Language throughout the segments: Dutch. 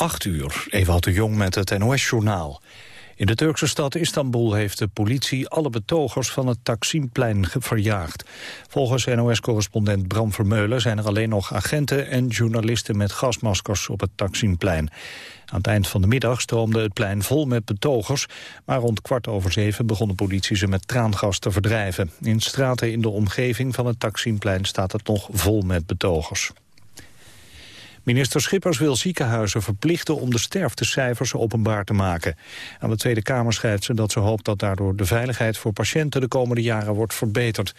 8 uur, Ewout de Jong met het NOS-journaal. In de Turkse stad Istanbul heeft de politie alle betogers van het Taksimplein verjaagd. Volgens NOS-correspondent Bram Vermeulen zijn er alleen nog agenten en journalisten met gasmaskers op het Taksimplein. Aan het eind van de middag stroomde het plein vol met betogers, maar rond kwart over zeven begon de politie ze met traangas te verdrijven. In straten in de omgeving van het Taksimplein staat het nog vol met betogers. Minister Schippers wil ziekenhuizen verplichten om de sterftecijfers openbaar te maken. Aan de Tweede Kamer schrijft ze dat ze hoopt dat daardoor de veiligheid voor patiënten de komende jaren wordt verbeterd.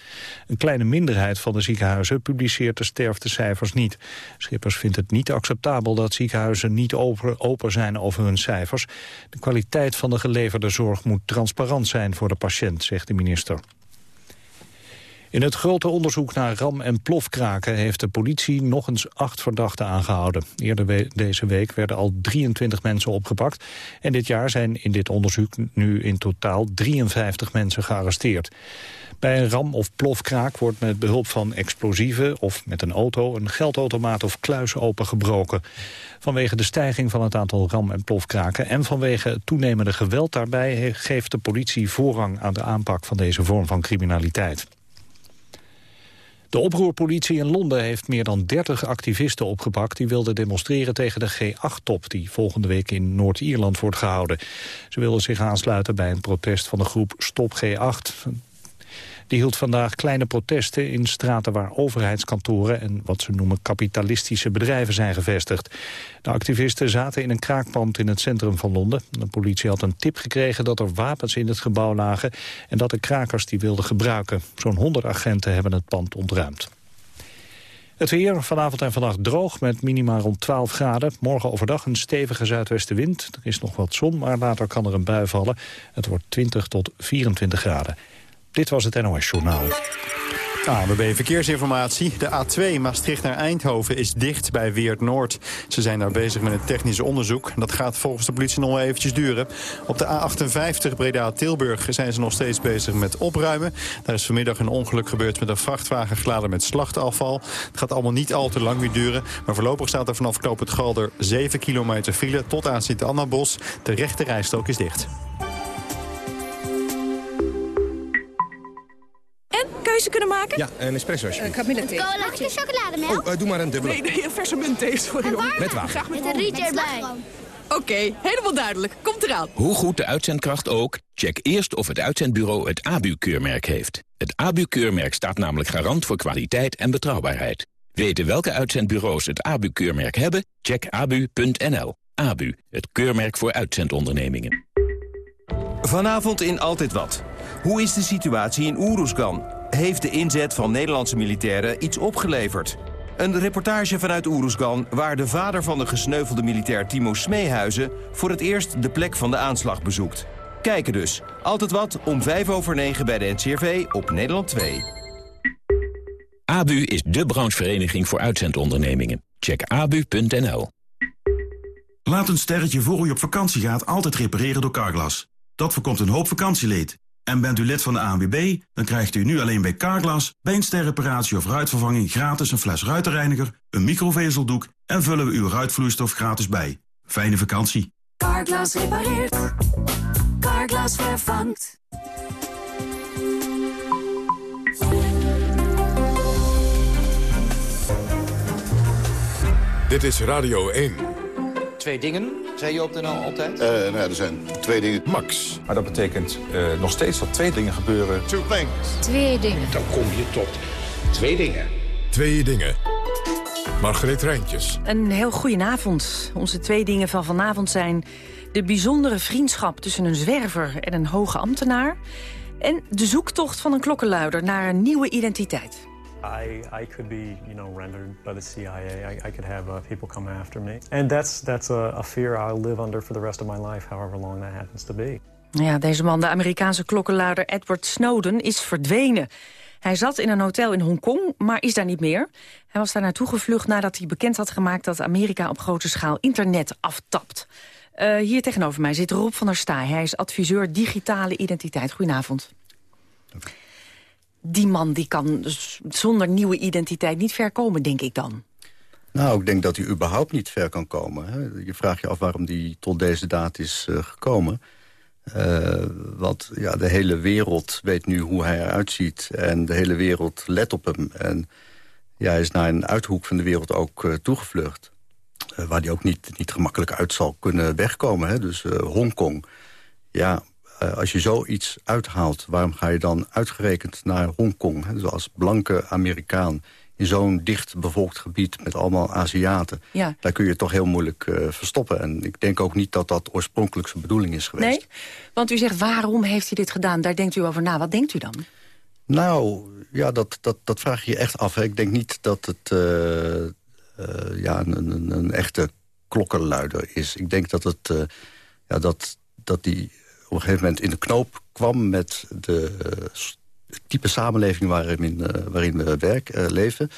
Een kleine minderheid van de ziekenhuizen publiceert de sterftecijfers niet. Schippers vindt het niet acceptabel dat ziekenhuizen niet open, zijn over hun cijfers. De kwaliteit van de geleverde zorg moet transparant zijn voor de patiënt, zegt de minister. In het grote onderzoek naar ram- en plofkraken heeft de politie nog eens acht verdachten aangehouden. Eerder deze week werden al 23 mensen opgepakt. En dit jaar zijn in dit onderzoek nu in totaal 53 mensen gearresteerd. Bij een ram- of plofkraak wordt met behulp van explosieven of met een auto een geldautomaat of kluis opengebroken. Vanwege de stijging van het aantal ram- en plofkraken en vanwege toenemende geweld daarbij geeft de politie voorrang aan de aanpak van deze vorm van criminaliteit. De oproerpolitie in Londen heeft meer dan 30 activisten opgepakt... die wilden demonstreren tegen de G8-top... die volgende week in Noord-Ierland wordt gehouden. Ze wilden zich aansluiten bij een protest van de groep Stop G8. Die hield vandaag kleine protesten in straten waar overheidskantoren en wat ze noemen kapitalistische bedrijven zijn gevestigd. De activisten zaten in een kraakpand in het centrum van Londen. De politie had een tip gekregen dat er wapens in het gebouw lagen en dat de krakers die wilden gebruiken. Zo'n 100 agenten hebben het pand ontruimd. Het weer vanavond en vannacht droog met minima rond 12 graden. Morgen overdag een stevige zuidwestenwind. Er is nog wat zon, maar later kan er een bui vallen. Het wordt 20 tot 24 graden. Dit was het NOS Journaal. ANWB Verkeersinformatie. De A2 Maastricht naar Eindhoven is dicht bij Weert Noord. Ze zijn daar bezig met een technisch onderzoek. Dat gaat volgens de politie nog wel eventjes duren. Op de A58 Breda-Tilburg zijn ze nog steeds bezig met opruimen. Daar is vanmiddag een ongeluk gebeurd met een vrachtwagen geladen met slachtafval. Het gaat allemaal niet al te lang meer duren. Maar voorlopig staat er vanaf Knoop het Galder 7 kilometer file tot aan Sint-Anna-Bos. De rechte rijstrook is dicht. Keuze kunnen maken? Ja, een espresso alsjeblieft. Uh, Camilla thee. Mag ik chocolademelk? Oh, uh, doe maar een dubbele. Nee, nee, een verse muntthee, sorry hoor. Met water. Graag met, met een rietje erbij. Oké, okay, helemaal duidelijk. Komt eraan. Hoe goed de uitzendkracht ook, check eerst of het uitzendbureau het ABU-keurmerk heeft. Het ABU-keurmerk staat namelijk garant voor kwaliteit en betrouwbaarheid. Weten welke uitzendbureaus het ABU-keurmerk hebben? Check abu.nl. ABU, het keurmerk voor uitzendondernemingen. Vanavond in Altijd Wat. Hoe is de situatie in Oeroesgan? heeft de inzet van Nederlandse militairen iets opgeleverd. Een reportage vanuit Oeroesgan waar de vader van de gesneuvelde militair Timo Smeehuizen... voor het eerst de plek van de aanslag bezoekt. Kijken dus. Altijd wat om 5 over 9 bij de NCRV op Nederland 2. ABU is de branchevereniging voor uitzendondernemingen. Check abu.nl. Laat een sterretje voor u op vakantie gaat altijd repareren door Carglass. Dat voorkomt een hoop vakantieleed. En bent u lid van de ANWB, dan krijgt u nu alleen bij Carglass... bij een sterreparatie of ruitvervanging gratis een fles ruitenreiniger... een microvezeldoek en vullen we uw ruitvloeistof gratis bij. Fijne vakantie. Carglass repareert. Carglass vervangt. Dit is Radio 1. Twee dingen, zei je op de NL altijd? Uh, nou ja, er zijn twee dingen. Max. Maar dat betekent uh, nog steeds dat twee dingen gebeuren. Two things. Twee dingen. Dan kom je tot twee dingen. Twee dingen. Margreet Rijntjes. Een heel goedenavond. Onze twee dingen van vanavond zijn... de bijzondere vriendschap tussen een zwerver en een hoge ambtenaar... en de zoektocht van een klokkenluider naar een nieuwe identiteit. I, I could be, you know, rendered by the CIA. I, I could have uh, people come after me. And that's, that's a, a fear I'll live under for the rest of my life, however long that happens to be. Ja, deze man, de Amerikaanse klokkenluider Edward Snowden, is verdwenen. Hij zat in een hotel in Hongkong, maar is daar niet meer. Hij was daar naartoe gevlucht nadat hij bekend had gemaakt... dat Amerika op grote schaal internet aftapt. Uh, hier tegenover mij zit Rob van der Staaij. Hij is adviseur digitale identiteit. Goedenavond die man die kan zonder nieuwe identiteit niet ver komen, denk ik dan. Nou, ik denk dat hij überhaupt niet ver kan komen. Hè. Je vraagt je af waarom hij tot deze daad is uh, gekomen. Uh, want ja, de hele wereld weet nu hoe hij eruit ziet. En de hele wereld let op hem. En ja, hij is naar een uithoek van de wereld ook uh, toegevlucht. waar hij ook niet, niet gemakkelijk uit zal kunnen wegkomen. Hè. Dus Hongkong. Ja, als je zoiets uithaalt, waarom ga je dan uitgerekend naar Hongkong? Dus als blanke Amerikaan in zo'n dicht bevolkt gebied met allemaal Aziaten... Ja. daar kun je toch heel moeilijk uh, verstoppen. En ik denk ook niet dat dat oorspronkelijk zijn bedoeling is geweest. Nee? Want u zegt, waarom heeft hij dit gedaan? Daar denkt u over na. Wat denkt u dan? Nou, ja, dat, dat, dat vraag je je echt af. Hè. Ik denk niet dat het uh, uh, ja, een, een, een, echte klokkenluider is. Ik denk dat het... ja, dat, dat die op een gegeven moment in de knoop kwam met de type samenleving waarin, uh, waarin we werk, uh, leven.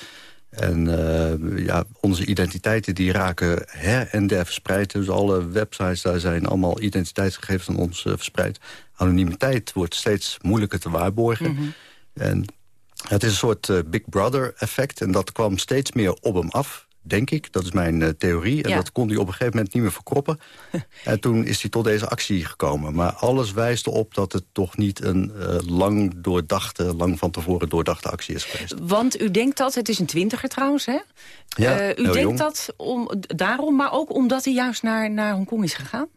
En ja, onze identiteiten die raken her en der verspreid. Dus alle websites, daar zijn allemaal identiteitsgegevens van ons verspreid. Anonimiteit wordt steeds moeilijker te waarborgen. Mm -hmm. En het is een soort Big Brother effect. En dat kwam steeds meer op hem af denk ik. Dat is mijn uh, theorie. En ja. dat kon hij op een gegeven moment niet meer verkroppen. en toen is hij tot deze actie gekomen. Maar alles wijst erop dat het toch niet een uh, lang doordachte... lang van tevoren doordachte actie is geweest. Want u denkt dat, het is een twintiger trouwens, hè? Ja, uh, u denkt jong. dat om, daarom, maar ook omdat hij juist naar, naar Hongkong is gegaan?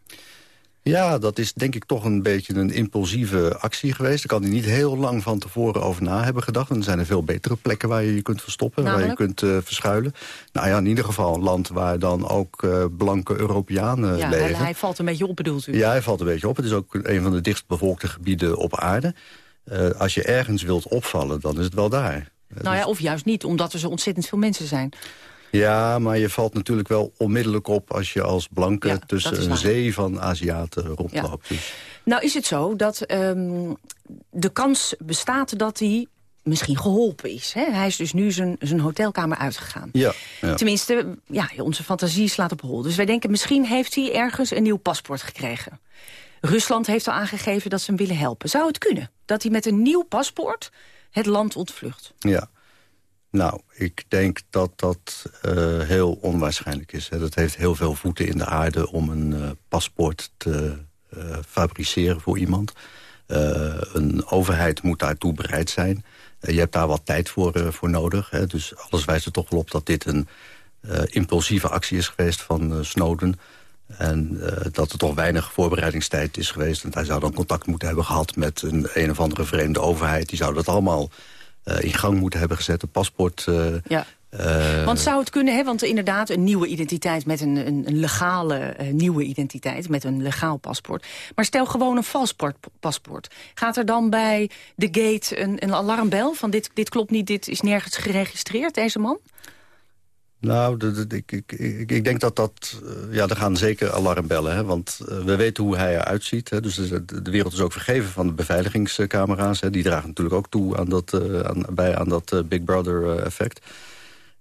Ja, dat is denk ik toch een beetje een impulsieve actie geweest. Daar kan hij niet heel lang van tevoren over na hebben gedacht. En er zijn er veel betere plekken waar je je kunt verstoppen, Namelijk? waar je kunt uh, verschuilen. Nou ja, in ieder geval een land waar dan ook uh, blanke Europeanen ja, leven. hij valt een beetje op, bedoelt u? Ja, hij valt een beetje op. Het is ook een van de dichtstbevolkte gebieden op aarde. Uh, als je ergens wilt opvallen, dan is het wel daar. Nou ja, of juist niet, omdat er zo ontzettend veel mensen zijn. Ja, maar je valt natuurlijk wel onmiddellijk op... als je als blanke ja, tussen een zee van Aziaten rondloopt. Ja. Dus. Nou is het zo dat um, de kans bestaat dat hij misschien geholpen is. Hè? Hij is dus nu zijn, zijn hotelkamer uitgegaan. Ja, ja. Tenminste, ja, onze fantasie slaat op hol. Dus wij denken, misschien heeft hij ergens een nieuw paspoort gekregen. Rusland heeft al aangegeven dat ze hem willen helpen. Zou het kunnen dat hij met een nieuw paspoort het land ontvlucht? Ja, nou, ik denk dat dat uh, heel onwaarschijnlijk is. Dat heeft heel veel voeten in de aarde om een uh, paspoort te uh, fabriceren voor iemand. een overheid moet daartoe bereid zijn. je hebt daar wat tijd voor, voor nodig. Hè. Dus alles wijst er toch wel op dat dit een impulsieve actie is geweest van Snowden. En dat er toch weinig voorbereidingstijd is geweest. En hij zou dan contact moeten hebben gehad met een een of andere vreemde overheid. Die zou dat allemaal in gang moeten hebben gezet. Een paspoort... Uh, ja. Uh, want zou het kunnen, hè? want inderdaad een nieuwe identiteit... met een, een, een legale nieuwe identiteit, met een legaal paspoort. Maar stel gewoon een vals paspoort. Gaat er dan bij de gate een, een alarmbel van dit, dit klopt niet... dit is nergens geregistreerd, deze man? Nou, ik, ik, ik, ik, denk dat dat... Uh, ja, er gaan zeker alarmbellen. Hè, want uh, we weten hoe hij eruit ziet. Hè, dus de, wereld is ook vergeven van de beveiligingscamera's. Hè, die dragen natuurlijk ook toe aan dat, aan, bij aan dat Big Brother-effect.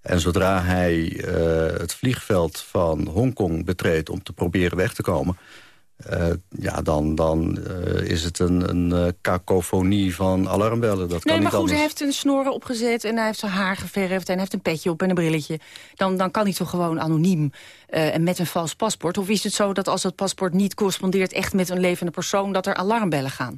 En zodra hij het vliegveld van Hongkong betreedt... om te proberen weg te komen... Uh, ja, dan, dan uh, is het een, een kakofonie van alarmbellen. Dat nee, kan maar goed, anders. hij heeft een snoren opgezet en hij heeft zijn haar geverfd... en hij heeft een petje op en een brilletje. Dan, dan kan hij toch gewoon anoniem en met een vals paspoort? Of is het zo dat als dat paspoort niet correspondeert echt met een levende persoon... dat er alarmbellen gaan?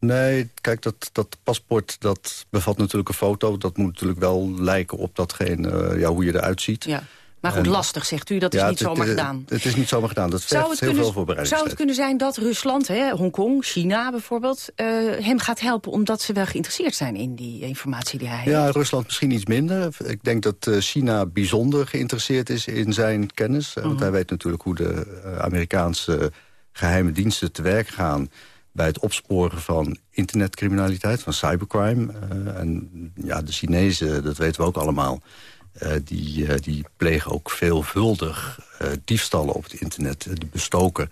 Nee, kijk, dat, dat paspoort dat bevat natuurlijk een foto. Dat moet natuurlijk wel lijken op datgene, ja, hoe je eruit ziet. Ja. Maar goed, lastig, zegt u. Dat is niet zomaar het, gedaan. Het is niet zomaar gedaan. Dat zou vergt heel kunnen, veel voorbereiding. Zou het kunnen zijn dat Rusland, Hongkong, China bijvoorbeeld... Uh, hem gaat helpen omdat ze wel geïnteresseerd zijn in die informatie die hij heeft? Ja, Rusland misschien iets minder. Ik denk dat uh, China bijzonder geïnteresseerd is in zijn kennis. Uh, Want Mhm. hij weet natuurlijk hoe de Amerikaanse geheime diensten te werk gaan bij het opsporen van internetcriminaliteit, van cybercrime. en ja, de Chinezen, dat weten we ook allemaal... Uh, die, uh, die plegen ook veelvuldig uh, diefstallen op het internet. die bestoken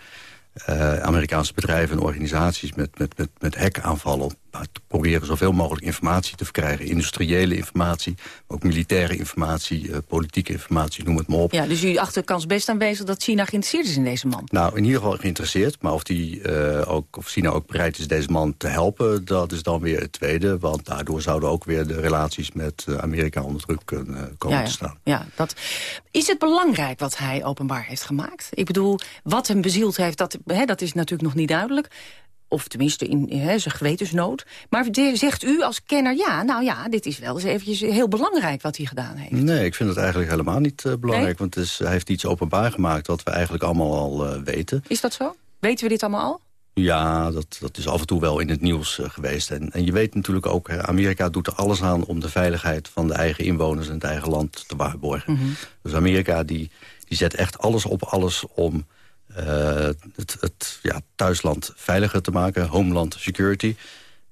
Amerikaanse bedrijven en organisaties met, met, met, met hackaanvallen... proberen zoveel mogelijk informatie te verkrijgen. Industriële informatie, ook militaire informatie, uh, politieke informatie, noem het maar op. Ja, dus jullie achter kans best aanwezig dat China geïnteresseerd is in deze man? Nou, in ieder geval geïnteresseerd. Maar of, die, uh, ook, of China ook bereid is deze man te helpen, dat is dan weer het tweede. Want daardoor zouden ook weer de relaties met uh, Amerika onder druk kunnen komen ja, ja. te staan. Ja, dat... Is het belangrijk wat hij openbaar heeft gemaakt? Ik bedoel, wat hem bezield heeft, dat, hè, dat is natuurlijk nog niet duidelijk. Of tenminste in hè, zijn gewetensnood. Maar zegt u als kenner, ja, nou ja, dit is wel eens eventjes heel belangrijk wat hij gedaan heeft. Nee, ik vind het eigenlijk helemaal niet uh, belangrijk. Nee? Want het is, hij heeft iets openbaar gemaakt wat we eigenlijk allemaal al uh, weten. Is dat zo? Weten we dit allemaal al? Ja, dat, dat is af en toe wel in het nieuws uh, geweest. En, en je weet natuurlijk ook, Amerika doet er alles aan... om de veiligheid van de eigen inwoners en het eigen land te waarborgen. Mhm. Mm -hmm. Dus Amerika die, die zet echt alles op alles om... Uh, het, het ja, thuisland veiliger te maken, homeland security.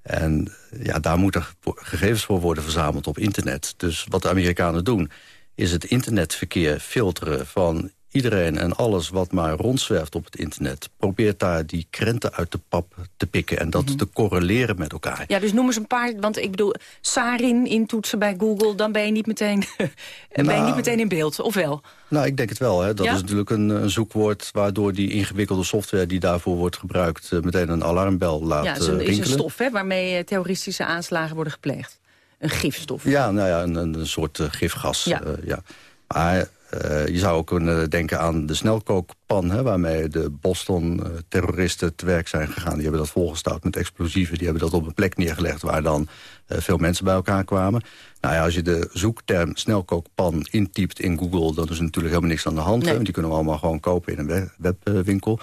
En ja, daar moeten gegevens voor worden verzameld op internet. Dus wat de Amerikanen doen, is het internetverkeer filteren van iedereen en alles wat maar rondzwerft op het internet... probeert daar die krenten uit de pap te pikken en dat mm -hmm. te correleren met elkaar. Ja, dus noem eens een paar, want ik bedoel, sarin intoetsen bij Google... dan ben je niet meteen, nou, ben je niet meteen in beeld, of wel? Nou, ik denk het wel. Hè. Dat ja? is natuurlijk een, een, zoekwoord waardoor die ingewikkelde software... die daarvoor wordt gebruikt, uh, meteen een alarmbel laat Ja, het is een, uh, is een stof hè, waarmee terroristische aanslagen worden gepleegd. Een gifstof. Ja, nou ja, een, een soort uh, gifgas. Ja. ja. Maar uh, je zou ook kunnen denken aan de snelkookpan... Hè, waarmee de Boston-terroristen te werk zijn gegaan. Die hebben dat volgestouwd met explosieven. Die hebben dat op een plek neergelegd waar dan uh, veel mensen bij elkaar kwamen. Nou ja, als je de zoekterm snelkookpan intypt in Google... dan is er natuurlijk helemaal niks aan de hand. Nee. Hè, die kunnen we allemaal gewoon kopen in een webwinkel.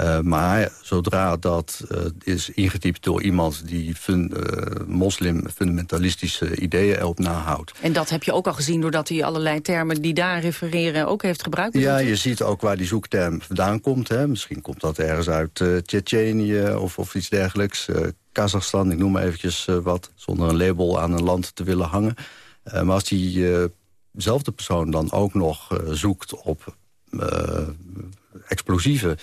Uh, maar zodra dat uh, is ingetypt door iemand die fun, uh, moslim-fundamentalistische ideeën erop nahoudt. En dat heb je ook al gezien doordat hij allerlei termen die daar refereren ook heeft gebruikt? Ja, je ziet ook waar die zoekterm vandaan komt. Hè. Misschien komt dat ergens uit uh, Tsjetsjenië of, of iets dergelijks. Kazachstan, ik noem maar eventjes wat, zonder een label aan een land te willen hangen. maar als diezelfde persoon dan ook nog zoekt op explosieven...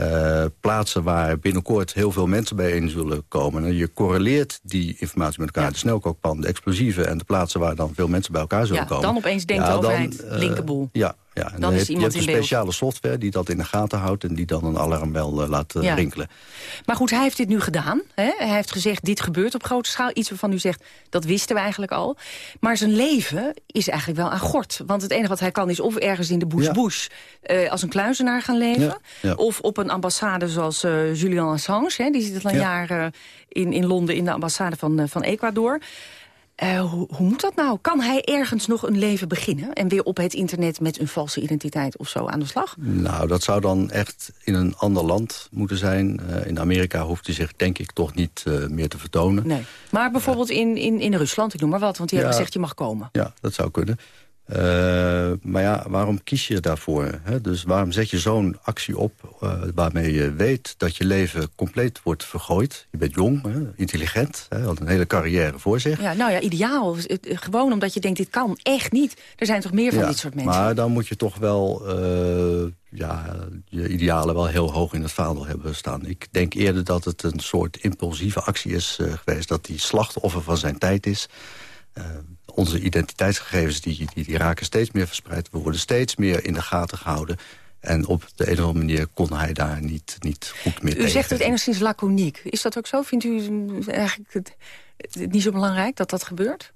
Uh, plaatsen waar binnenkort heel veel mensen bijeen zullen komen. En je correleert die informatie met elkaar. Ja. De snelkookpan, de explosieven en de plaatsen waar dan veel mensen bij elkaar zullen ja, komen. dan opeens denkt ja, de overheid, dan, uh, linkerboel. Ja, ja. En dan is iemand je hebt een beeld. speciale software die dat in de gaten houdt... en die dan een alarmbel uh, laat Ja. rinkelen. Maar goed, hij heeft dit nu gedaan. Hè? Hij heeft gezegd, dit gebeurt op grote schaal. Iets waarvan u zegt, dat wisten we eigenlijk al. Maar zijn leven is eigenlijk wel aan gort. Want het enige wat hij kan is of ergens in de bush Ja. bush... eh, als een kluizenaar gaan leven. Ja. Of op een ambassade zoals eh, Julian Assange. Hè? Die zit al een Ja. jaar eh, in, in Londen in de ambassade van, eh, van Ecuador. Eh, hoe, hoe moet dat nou? Kan hij ergens nog een leven beginnen? En weer op het internet met een valse identiteit of zo aan de slag? Nou, dat zou dan echt in een ander land moeten zijn. Uh, in Amerika hoeft hij zich denk ik toch niet uh, meer te vertonen. Nee. Maar bijvoorbeeld in, in, in Rusland, ik noem maar wat. Want die Ja. hebben gezegd, je mag komen. Ja, dat zou kunnen. Uh, maar ja, waarom kies je daarvoor? Hè? Dus waarom zet je zo'n actie op uh, waarmee je weet dat je leven compleet wordt vergooid? Je bent jong, hè? intelligent, hè? had een hele carrière voor zich. Ja, nou ja, ideaal. Gewoon omdat je denkt, dit kan echt niet. Er zijn toch meer van Ja, dit soort mensen? Maar dan moet je toch wel uh, ja, je idealen wel heel hoog in het vaandel hebben staan. Ik denk eerder dat het een soort impulsieve actie is geweest... dat hij slachtoffer van zijn tijd is. Uh, onze identiteitsgegevens die, die, die raken steeds meer verspreid. We worden steeds meer in de gaten gehouden. En op de een of andere manier kon hij daar niet, niet goed meer U tegen. zegt het enigszins laconiek. Is dat ook zo? Vindt u eigenlijk het, het niet zo belangrijk dat dat gebeurt?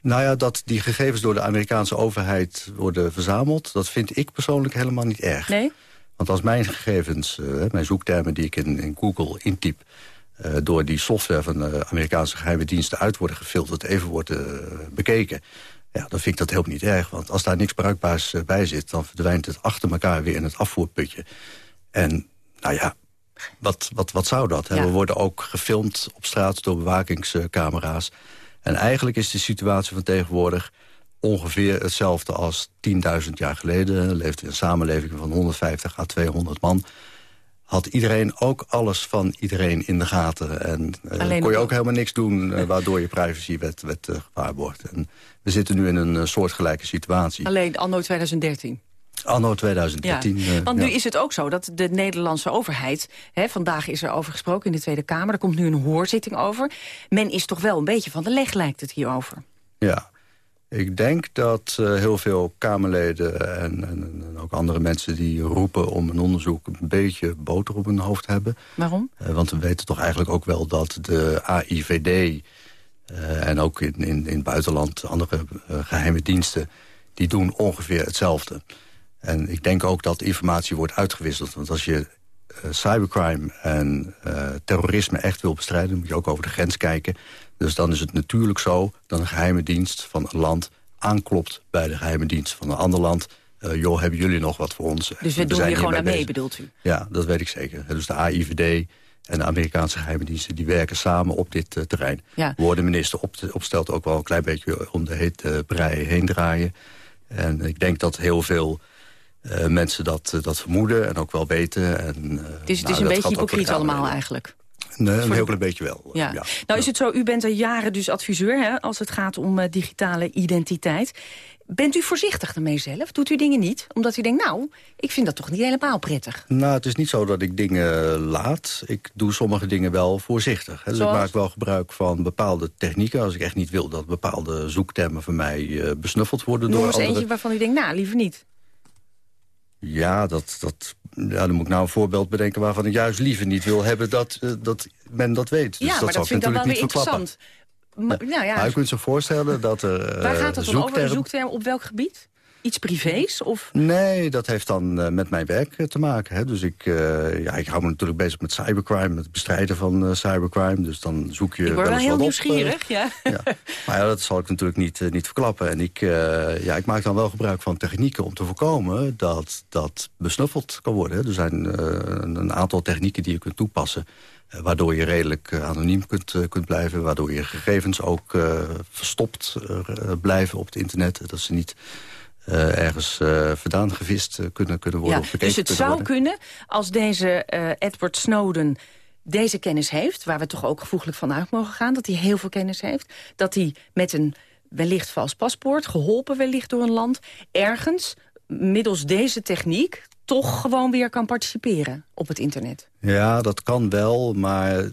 Nou ja, dat die gegevens door de Amerikaanse overheid worden verzameld... dat vind ik persoonlijk helemaal niet erg. Nee? Want als mijn gegevens, uh, mijn zoektermen die ik in, in Google intyp... Uh, door die software van de Amerikaanse geheime diensten uit worden gefilterd... even wordt uh, bekeken, ja, dan vind ik dat helemaal niet erg. Want als daar niks bruikbaars uh, bij zit... dan verdwijnt het achter elkaar weer in het afvoerputje. En nou ja, wat, wat, wat zou dat? Ja. We worden ook gefilmd op straat door bewakingscamera's. En eigenlijk is de situatie van tegenwoordig ongeveer hetzelfde als 10.000 jaar geleden. Leefde in een samenleving van 150 à 200 man. Had iedereen ook alles van iedereen in de gaten. En uh, kon je ook helemaal niks doen uh, waardoor je privacy werd, werd uh, gewaarborgd. En we zitten nu in een uh, soortgelijke situatie. Alleen anno 2013. Anno 2013. Ja. eh, Want ja. nu is het ook zo dat de Nederlandse overheid... Hè, vandaag is er over gesproken in de Tweede Kamer... er komt nu een hoorzitting over. Men is toch wel een beetje van de leg, lijkt het hierover. Ja, ik denk dat eh, heel veel Kamerleden en, en, en ook andere mensen die roepen om een onderzoek een beetje boter op hun hoofd hebben. Waarom? Eh, want we weten toch eigenlijk ook wel dat de AIVD eh, en ook in, in, in het buitenland andere eh, geheime diensten, die doen ongeveer hetzelfde. En ik denk ook dat informatie wordt uitgewisseld. Want als je cybercrime en terrorisme echt wil bestrijden... moet je ook over de grens kijken. Dus dan is het natuurlijk zo dat een geheime dienst van een land... aanklopt bij de geheime dienst van een ander land. Eh, joh, hebben jullie nog wat voor ons? Dus we doen hier gewoon aan mee, bezig. bedoelt u? Ja, dat weet ik zeker. Dus de AIVD en de Amerikaanse geheime diensten... die werken samen op dit eh, terrein. Ja. De minister op, opstelt ook wel een klein beetje om de hete brei heen draaien. En ik denk dat heel veel eh, mensen dat, eh, dat vermoeden en ook wel weten. En, eh, Dus het is nou, een beetje hypocriet allemaal eigenlijk. Nee, een heel klein beetje wel. Ja. ja. Nou is het zo, u bent al jaren dus adviseur hè, als het gaat om eh, digitale identiteit. Bent u voorzichtig ermee zelf? Doet u dingen niet? Omdat u denkt, nou, ik vind dat toch niet helemaal prettig. Nou, het is niet zo dat ik dingen laat. Ik doe sommige dingen wel voorzichtig. Hè. Dus Zoals? ik maak wel gebruik van bepaalde technieken. Als ik echt niet wil dat bepaalde zoektermen van mij eh, besnuffeld worden Noem door eens anderen. eentje waarvan u denkt, nou, liever niet. Ja, dat, dat, ja, dan moet ik nou een voorbeeld bedenken waarvan ik juist liever niet wil hebben dat, eh, dat men dat weet. Dus ja, dat maar dat ik vind ik dan wel weer interessant. Maar, nou ja, Maar je kunt zich voorstellen dat er eh, waar gaat het dan over? Een zoekterm- zoekterm op welk gebied? Iets privés? Of... Nee, dat heeft dan eh, met mijn werk eh, te maken. Hè. Dus ik, eh, ja, ik hou me natuurlijk bezig met cybercrime, met het bestrijden van cybercrime. Dus dan zoek je ik word wel heel wat op, nieuwsgierig, ja. Maar ja, dat zal ik natuurlijk niet, niet verklappen. En ik, ja, ik maak dan wel gebruik van technieken om te voorkomen dat dat besnuffeld kan worden. hè. Er zijn een aantal technieken die je kunt toepassen. waardoor je redelijk anoniem kunt, kunt blijven. Waardoor je gegevens ook verstopt blijven op het internet. Dat ze niet eh, ergens eh, vandaan gevist eh, kunnen, kunnen worden. Ja, dus het zou worden. kunnen als deze Edward Snowden deze kennis heeft... waar we toch ook gevoeglijk van uit mogen gaan... dat hij heel veel kennis heeft, dat hij met een wellicht vals paspoort... geholpen wellicht door een land, ergens middels deze techniek... toch gewoon weer kan participeren op het internet. Ja, dat kan wel, maar eh,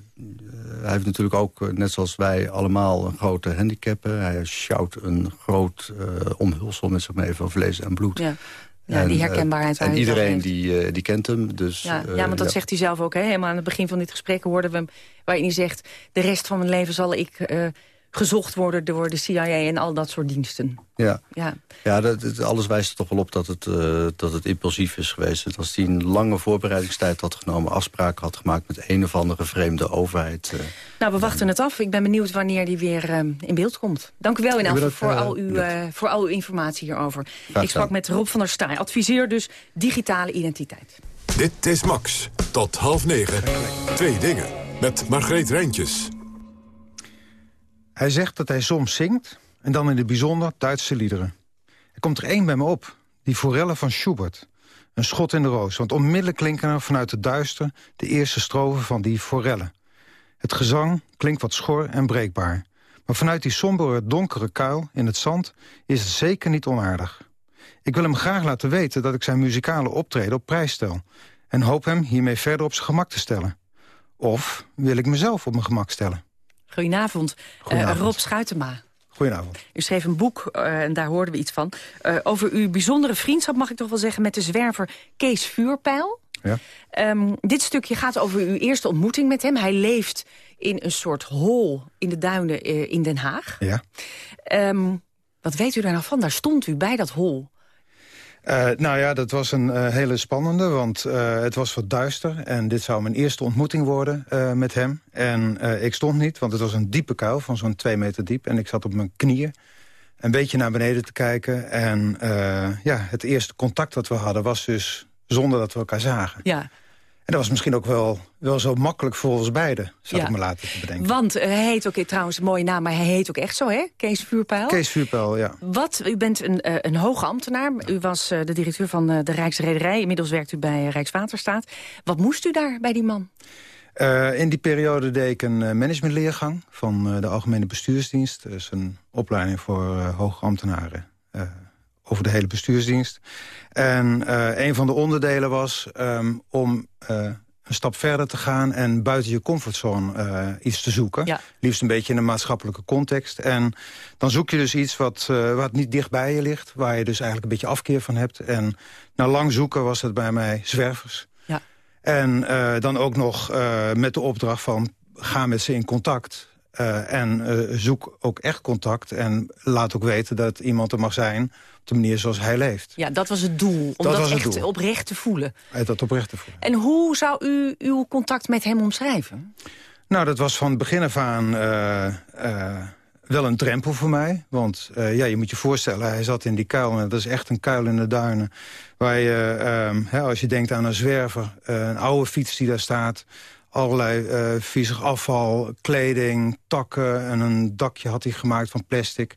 hij heeft natuurlijk ook, eh, net zoals wij allemaal, een grote handicap. Hij sjouwt een groot eh, omhulsel met zich mee van vlees en bloed. Ja. Ja, die En, herkenbaarheid En iedereen die, die kent hem. Dus, Ja, ja, want dat zegt hij zelf ook. Hè? Helemaal aan het begin van dit gesprek hoorden we hem... waarin hij zegt, de rest van mijn leven zal ik gezocht worden... door de CIA en al dat soort diensten. Ja, Ja. ja dat, dat- alles wijst er toch wel op dat het, eh, dat het impulsief is geweest. Dat Als hij een lange voorbereidingstijd had genomen... afspraken had gemaakt met een of andere vreemde overheid... eh, Nou, we wachten het af. Ik ben benieuwd wanneer die weer eh, in beeld komt. Dank u wel in elk geval voor, al uw, voor al uw informatie hierover. Ik sprak met Rob van der Staaij, adviseur dus digitale identiteit. Dit is Max. Tot half negen. Twee dingen. Met Margreet Rijntjes. Hij zegt dat hij soms zingt en dan in het bijzonder Duitse liederen. Er komt er één bij me op, die Forelle van Schubert. Een schot in de roos, want onmiddellijk klinken er vanuit het duister... de eerste strofen van die Forelle. Het gezang klinkt wat schor en breekbaar. Maar vanuit die sombere, donkere kuil in het zand is het zeker niet onaardig. Ik wil hem graag laten weten dat ik zijn muzikale optreden op prijs stel... en hoop hem hiermee verder op zijn gemak te stellen. Of wil ik mezelf op mijn gemak stellen? Goedenavond, eh, Goedenavond. Rob Schuitema. Goedenavond. U schreef een boek, eh, en daar hoorden we iets van... eh, over uw bijzondere vriendschap, mag ik toch wel zeggen... met de zwerver Kees Vuurpijl. Ja. Ehm, dit stukje gaat over uw eerste ontmoeting met hem. Hij leeft in een soort hol in de duinen in Den Haag. Ja. Ehm, wat weet u daar nou van? Daar stond u bij dat hol. Eh, nou ja, dat was een eh, hele spannende, want eh, het was wat duister. En dit zou mijn eerste ontmoeting worden met hem. En ik stond niet, want het was een diepe kuil van zo'n twee meter diep. En ik zat op mijn knieën een beetje naar beneden te kijken. En ja, het eerste contact dat we hadden was dus zonder dat we elkaar zagen. Ja. En dat was misschien ook wel, wel zo makkelijk voor ons beiden, zat Ja. ik me later te bedenken. Want eh, hij heet ook, eh, trouwens een mooie naam, maar hij heet ook echt zo, hè? Kees Vuurpijl. Kees Vuurpijl, ja. Wat, u bent een, eh, een hoge ambtenaar. U was de directeur van de Rijksrederij. Inmiddels werkt u bij Rijkswaterstaat. Wat moest u daar bij die man? In die periode deed ik een managementleergang van de Algemene Bestuursdienst. Dus een opleiding voor eh hoge ambtenaren. eh, over de hele bestuursdienst. En een van de onderdelen was um, om een stap verder te gaan en buiten je comfortzone uh, iets te zoeken. Ja. Liefst een beetje in een maatschappelijke context. En dan zoek je dus iets wat, uh, wat niet dicht bij je ligt... waar je dus eigenlijk een beetje afkeer van hebt. En na lang zoeken was het bij mij zwervers. Ja. En uh, dan ook nog met de opdracht van ga met ze in contact... en zoek ook echt contact en laat ook weten dat iemand er mag zijn op de manier zoals hij leeft. Ja, dat was het doel. Om dat, dat echt doel. oprecht te voelen. Ja, dat oprecht te voelen. En hoe zou u uw contact met hem omschrijven? Nou, dat was van het begin af aan uh, wel een drempel voor mij. Want ja, je moet je voorstellen, hij zat in die kuil. En dat is echt een kuil in de duinen. Waar je, hè, als je denkt aan een zwerver, een oude fiets die daar staat allerlei uh, viezig afval, kleding, takken... en een dakje had hij gemaakt van plastic.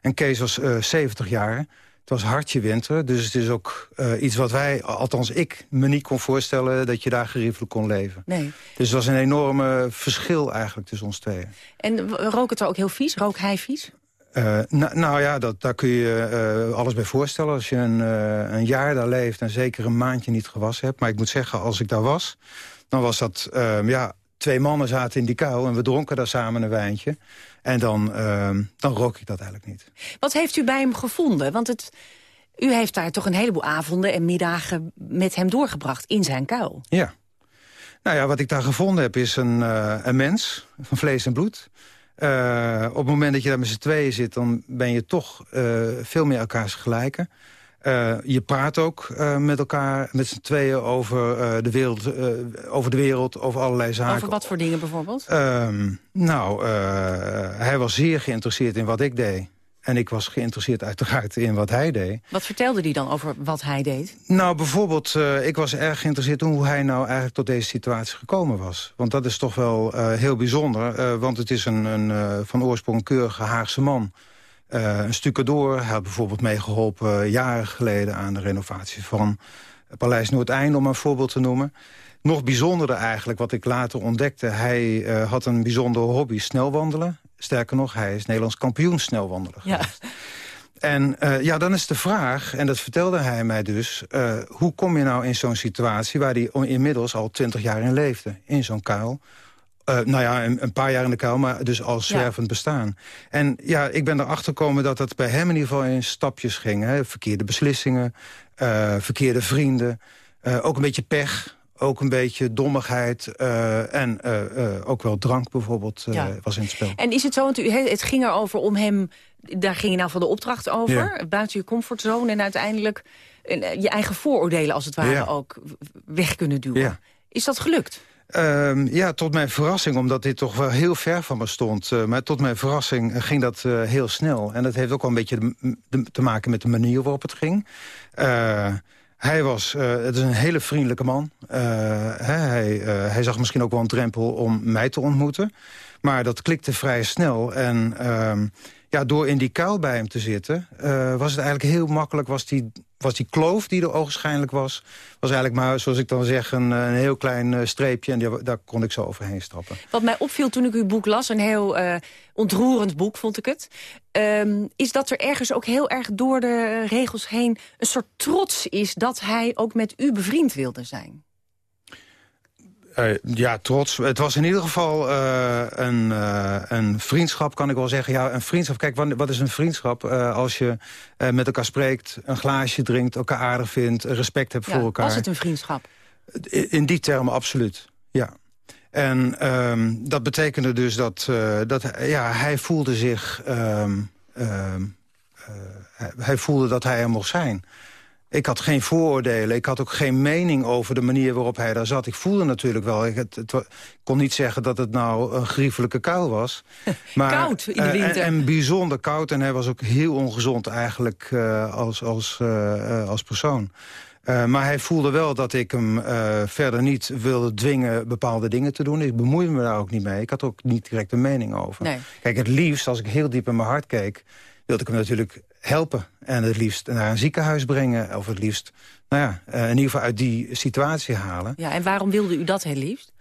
En Kees was uh, 70 jaar. Het was hartje winter, dus het is ook uh, iets wat wij, althans ik, me niet kon voorstellen... dat je daar geriefelijk kon leven. Nee. Dus het was een enorme verschil eigenlijk tussen ons tweeën. En rook het er ook heel vies? Rook hij vies? Uh, nou ja, dat, daar kun je uh, alles bij voorstellen. Als je een, uh, een, jaar daar leeft en zeker een maandje niet gewassen hebt. Maar ik moet zeggen, als ik daar was, dan was dat... Ehm, ja, twee mannen zaten in die kou en we dronken daar samen een wijntje. En dan, uh, dan rook ik dat eigenlijk niet. Wat heeft u bij hem gevonden? Want het, u heeft daar toch een heleboel avonden en middagen met hem doorgebracht in zijn kuil. Ja. Nou ja, wat ik daar gevonden heb is een, uh, een mens van vlees en bloed. Uh, op het moment dat je daar met z'n tweeën zit... dan ben je toch uh, veel meer elkaars gelijken. Uh, je praat ook uh, met elkaar, met z'n tweeën, over, uh, de wereld, over de wereld, over allerlei zaken. Over wat voor dingen bijvoorbeeld? Ehm, nou, hij was zeer geïnteresseerd in wat ik deed. En ik was geïnteresseerd uiteraard in wat hij deed. Wat vertelde hij dan over wat hij deed? Nou, bijvoorbeeld, ik was erg geïnteresseerd in hoe hij nou eigenlijk tot deze situatie gekomen was. Want dat is toch wel heel bijzonder. want het is een, een van oorsprong keurige Haagse man... Uh, een stucadoor. Hij had bijvoorbeeld meegeholpen jaren geleden aan de renovatie van Paleis Noordeinde, om een voorbeeld te noemen. Nog bijzonderder eigenlijk, wat ik later ontdekte... hij uh, had een bijzondere hobby, snelwandelen. Sterker nog, hij is Nederlands kampioen snelwandelen geweest. Ja. En uh, ja, dan is de vraag, en dat vertelde hij mij dus... Uh, hoe kom je nou in zo'n situatie waar hij inmiddels al twintig jaar in leefde? In zo'n kuil, uh, nou ja, een, een, paar jaar in de kuil, maar dus als zwervend bestaan. En ja, ik ben erachter gekomen dat het bij hem in ieder geval in stapjes ging. Hè. Verkeerde beslissingen, uh, verkeerde vrienden, uh, ook een beetje pech ook een beetje dommigheid en ook wel drank bijvoorbeeld ja. was in het spel. En is het zo, want u, het ging erover om hem, daar ging je nou van de opdracht over, ja. buiten je comfortzone en uiteindelijk je eigen vooroordelen als het ware ook weg kunnen duwen. Is dat gelukt? Uh, ja, tot mijn verrassing, omdat dit toch wel heel ver van me stond. Uh, maar tot mijn verrassing ging dat uh, heel snel. En dat heeft ook wel een beetje te maken met de manier waarop het ging. Uh, hij was, het is een hele vriendelijke man. Hij, hij zag misschien ook wel een drempel om mij te ontmoeten. Maar dat klikte vrij snel. En ehm, ja, door in die kuil bij hem te zitten... was het eigenlijk heel makkelijk, was die was die kloof die er ogenschijnlijk was... was eigenlijk maar, zoals ik dan zeg, een, een heel klein uh, streepje... en daar kon ik zo overheen stappen. Wat mij opviel toen ik uw boek las, een heel uh, ontroerend boek vond ik het... Um, is dat er ergens ook heel erg door de regels heen... een soort trots is dat hij ook met u bevriend wilde zijn. Uh, ja, trots. Het was in ieder geval uh, een, uh, een vriendschap, kan ik wel zeggen. Ja, een vriendschap. Kijk, wat, is een vriendschap? als je met elkaar spreekt, een glaasje drinkt, elkaar aardig vindt... respect hebt ja, voor elkaar. Was het een vriendschap? In, in die termen absoluut, ja. En um, dat betekende dus dat, dat ja, hij voelde zich... Um, um, hij voelde dat hij er mocht zijn. Ik had geen vooroordelen. Ik had ook geen mening over de manier waarop hij daar zat. Ik voelde natuurlijk wel. Ik, het, het, kon niet zeggen dat het nou een grievelijke kuil was. Maar, koud in de winter. Uh, en, en, bijzonder koud. En hij was ook heel ongezond eigenlijk uh, als, als, uh, als persoon. maar hij voelde wel dat ik hem verder niet wilde dwingen bepaalde dingen te doen. Ik bemoeide me daar ook niet mee. Ik had ook niet direct een mening over. Nee. Kijk, het liefst, als ik heel diep in mijn hart keek wilde ik hem natuurlijk helpen. En het liefst naar een ziekenhuis brengen. Of het liefst, nou ja, in ieder geval uit die situatie halen. Ja, en waarom wilde u dat heel liefst?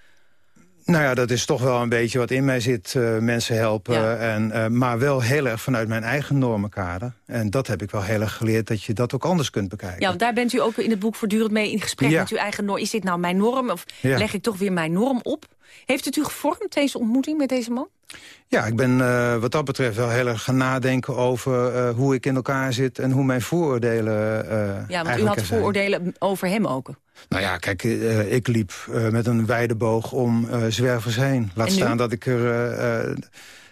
Nou ja, dat is toch wel een beetje wat in mij zit. Uh, mensen helpen. Ja. En, uh, maar wel heel erg vanuit mijn eigen normenkader. En dat heb ik wel heel erg geleerd, dat je dat ook anders kunt bekijken. Ja, want daar bent u ook in het boek voortdurend mee in gesprek Ja. met uw eigen norm. Is dit nou mijn norm of Ja. leg ik toch weer mijn norm op? Heeft het u gevormd, deze ontmoeting met deze man? Ja, ik ben eh, wat dat betreft wel heel erg gaan nadenken over eh, hoe ik in elkaar zit... en hoe mijn vooroordelen eh Ja, want u had vooroordelen over hem ook. Nou ja, kijk, ik liep met een wijde boog om zwervers heen. Laat staan dat ik er...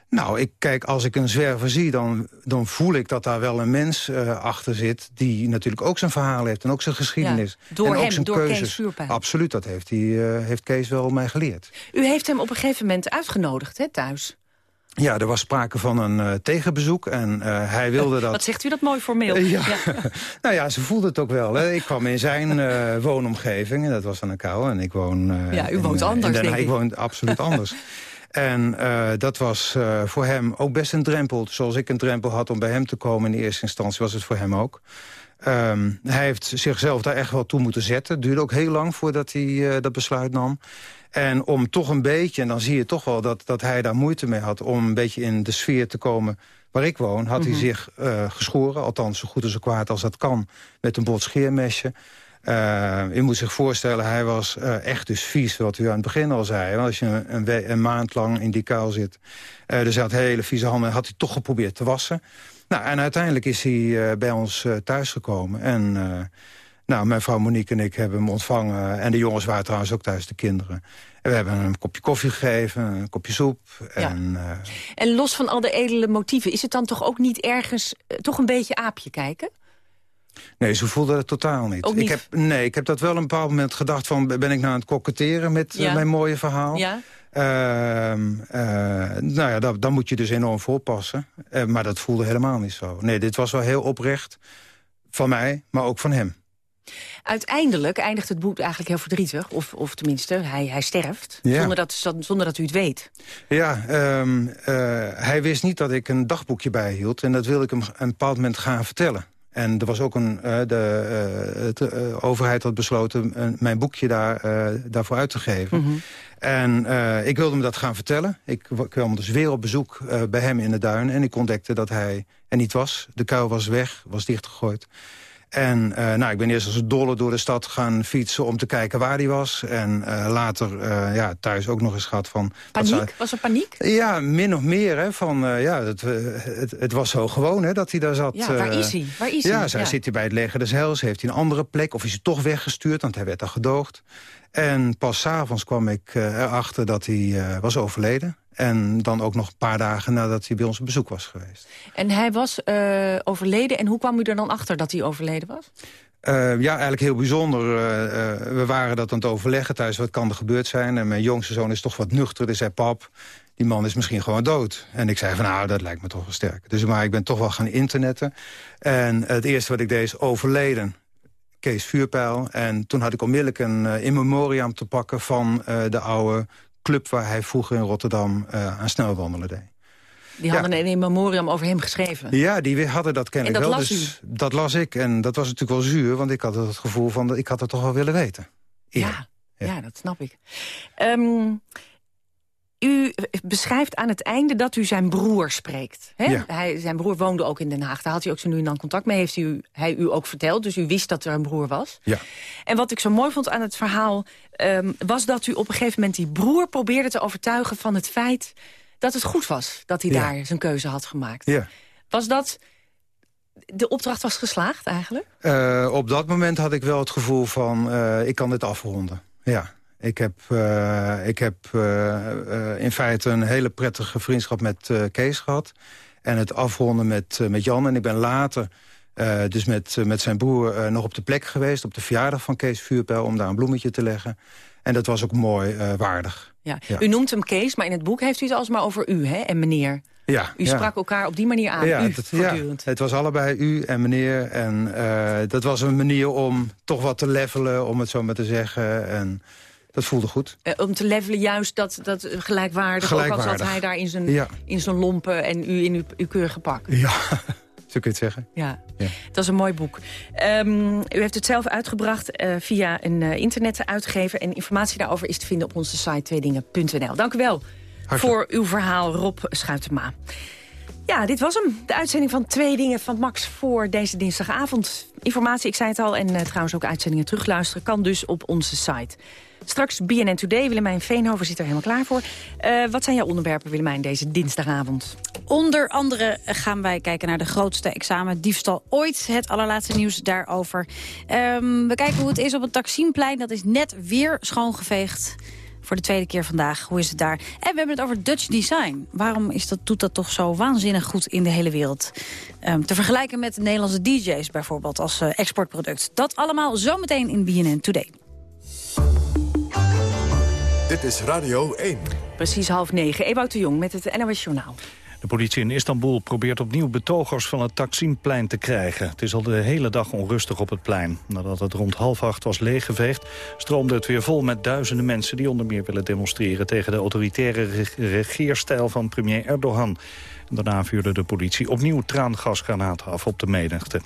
nou, ik, kijk, als ik een zwerver zie, dan, dan voel ik dat daar wel een mens eh, achter zit... die natuurlijk ook zijn verhaal heeft en ook zijn geschiedenis. Ja, door en ook hem, zijn door Kees keuzes. Absoluut, dat heeft, hij, eh, heeft Kees wel mij geleerd. U heeft hem op een gegeven moment uitgenodigd, hè, thuis. Ja, er was sprake van een eh, tegenbezoek en hij wilde dat... Wat zegt u dat mooi formeel? Ja. nou ja, ze voelde het ook wel. Hè. Ik kwam in zijn woonomgeving en dat was aan een kou. En ik woon... Ja, u woont eh, in anders, Den Haag. denk ik. Ik woon absoluut anders. En eh, dat was eh, voor hem ook best een drempel. Zoals ik een drempel had om bij hem te komen in eerste instantie... was het voor hem ook. Ehm, hij heeft zichzelf daar echt wel toe moeten zetten. Het duurde ook heel lang voordat hij eh, dat besluit nam. En om toch een beetje, en dan zie je toch wel dat, dat hij daar moeite mee had... om een beetje in de sfeer te komen waar ik woon... had Mhm. hij zich eh, geschoren, althans zo goed en zo kwaad als dat kan... met een bot scheermesje. Eh, u moet zich voorstellen, hij was eh, echt dus vies, wat u aan het begin al zei. Want als je een, een, maand lang in die kuil zit... dus hij had hele vieze handen, had hij toch geprobeerd te wassen. Nou, en uiteindelijk is hij eh, bij ons thuisgekomen. En nou, mijn vrouw Monique en ik hebben hem ontvangen. En de jongens waren trouwens ook thuis, de kinderen. En we hebben hem een kopje koffie gegeven, een kopje soep. En, eh, En los van al de edele motieven, is het dan toch ook niet ergens... toch een beetje aapje kijken? Nee, ze voelde het totaal niet. Ik heb, nee, ik heb dat wel een bepaald moment gedacht van... ben ik nou aan het koketteren met eh, mijn mooie verhaal? Ja? Ehm, eh, nou ja, daar, daar moet je dus enorm voor oppassen. Eh, maar dat voelde helemaal niet zo. Nee, dit was wel heel oprecht van mij, maar ook van hem. Uiteindelijk eindigt het boek eigenlijk heel verdrietig. Of, of tenminste, hij, hij sterft. Ja. Zonder, dat, zonder dat u het weet. Ja, ehm, eh, hij wist niet dat ik een dagboekje bijhield. En dat wilde ik hem een bepaald moment gaan vertellen. En er was ook een, eh, de eh, de eh, overheid had besloten mijn boekje daar, daarvoor uit te geven. Mhm. En ik wilde hem dat gaan vertellen. Ik kwam dus weer op bezoek bij hem in de duin. En ik ontdekte dat hij er niet was. De kuil was weg, was dichtgegooid. En eh, nou, ik ben eerst als een dolle door de stad gaan fietsen om te kijken waar hij was. En eh, later eh, ja, thuis ook nog eens gehad van... zou- Paniek? Was er paniek? ja, min of meer. Hè, van, ja, het, het, het was zo gewoon hè, dat hij daar zat. Ja, waar is hij? Waar is ja, hij? zij Ja. zit hij bij het leger des Heils. Heeft hij een andere plek? Of is hij toch weggestuurd? Want hij werd daar gedoogd. En pas s'avonds kwam ik erachter dat hij was overleden. En dan ook nog een paar dagen nadat hij bij ons op bezoek was geweest. En hij was eh, overleden. En hoe kwam u er dan achter dat hij overleden was? Eh, ja, eigenlijk heel bijzonder. Eh, we waren dat aan het overleggen thuis. Wat kan er gebeurd zijn? En mijn jongste zoon is toch wat nuchter. Dus zei, pap, die man is misschien gewoon dood. En ik zei van, nou, dat lijkt me toch wel sterk. Dus maar ik ben toch wel gaan internetten. En het eerste wat ik deed is overleden. Kees Vuurpijl. En toen had ik onmiddellijk een in memoriam te pakken... van de oude club waar hij vroeger in Rotterdam eh, aan snelwandelen deed. Die hadden een in memoriam over hem geschreven. Ja, die hadden dat kennelijk En dat wel. las dus dat las ik. En dat was natuurlijk wel zuur, want ik had het gevoel van... dat ik had het toch wel willen weten. Ja, ja. dat snap ik. Ehm, u beschrijft aan het einde dat u zijn broer spreekt. Hè? Ja. Hij, zijn broer woonde ook in Den Haag. Daar had u ook zo nu en dan contact mee. Heeft u, hij u ook verteld. Dus u wist dat er een broer was. Ja. En wat ik zo mooi vond aan het verhaal... ehm, was dat u op een gegeven moment die broer probeerde te overtuigen... van het feit dat het goed was dat hij Ja. daar zijn keuze had gemaakt. Ja. Was dat... De opdracht was geslaagd eigenlijk? Eh, op dat moment had ik wel het gevoel van, eh, ik kan dit afronden. Ja, ik heb, eh, ik heb eh, eh, in feite een hele prettige vriendschap met Kees gehad. En het afronden met, met Jan. En ik ben later dus met, met zijn broer nog op de plek geweest... op de verjaardag van Kees Vuurpijl, om daar een bloemetje te leggen. En dat was ook mooi waardig. Ja. Ja. U noemt hem Kees, maar in het boek heeft u het alsmaar over u hè? en meneer. Ja, U ja. sprak elkaar op die manier aan, ja, u, dat- ja, het was allebei u en meneer. En dat was een manier om toch wat te levelen, om het zo maar te zeggen. En dat voelde goed. Eh, om te levelen juist dat, dat gelijkwaardig, ook al zat hij daar in zijn, Ja. in zijn lompen en u in uw, uw keurige pak. Ja, Zo kun je het zeggen. Ja, dat is een mooi boek. Ehm, u heeft het zelf uitgebracht eh, via een uh, internetuitgever. En informatie daarover is te vinden op onze site tweedingen.nl. Dank u wel voor uw verhaal, Rob Schuitema. Ja, dit was hem. De uitzending van Twee Dingen van Max voor deze dinsdagavond. Informatie, ik zei het al, en uh, trouwens ook uitzendingen terugluisteren... kan dus op onze site. Straks BNN Today. Willemijn Veenhoven zit er helemaal klaar voor. Uh, wat zijn jouw onderwerpen, Willemijn, deze dinsdagavond? Onder andere gaan wij kijken naar de grootste examendiefstal ooit. Het allerlaatste nieuws daarover. Um, we kijken hoe het is op het Taksimplein. Dat is net weer schoongeveegd voor de tweede keer vandaag. Hoe is het daar? En we hebben het over Dutch design. Waarom is dat, doet dat toch zo waanzinnig goed in de hele wereld? Um, te vergelijken met de Nederlandse DJ's bijvoorbeeld als uh, exportproduct. Dat allemaal zometeen in BNN Today. Dit is Radio 1. Precies half negen. Ewout de Jong met het NOS Journaal. De politie in Istanbul probeert opnieuw betogers van het Taksimplein te krijgen. Het is al de hele dag onrustig op het plein. Nadat het rond half acht was leeggeveegd... stroomde het weer vol met duizenden mensen die onder meer willen demonstreren... tegen de autoritaire regeerstijl van premier Erdogan. daarna vuurde de politie opnieuw traangasgranaten af op de menigte.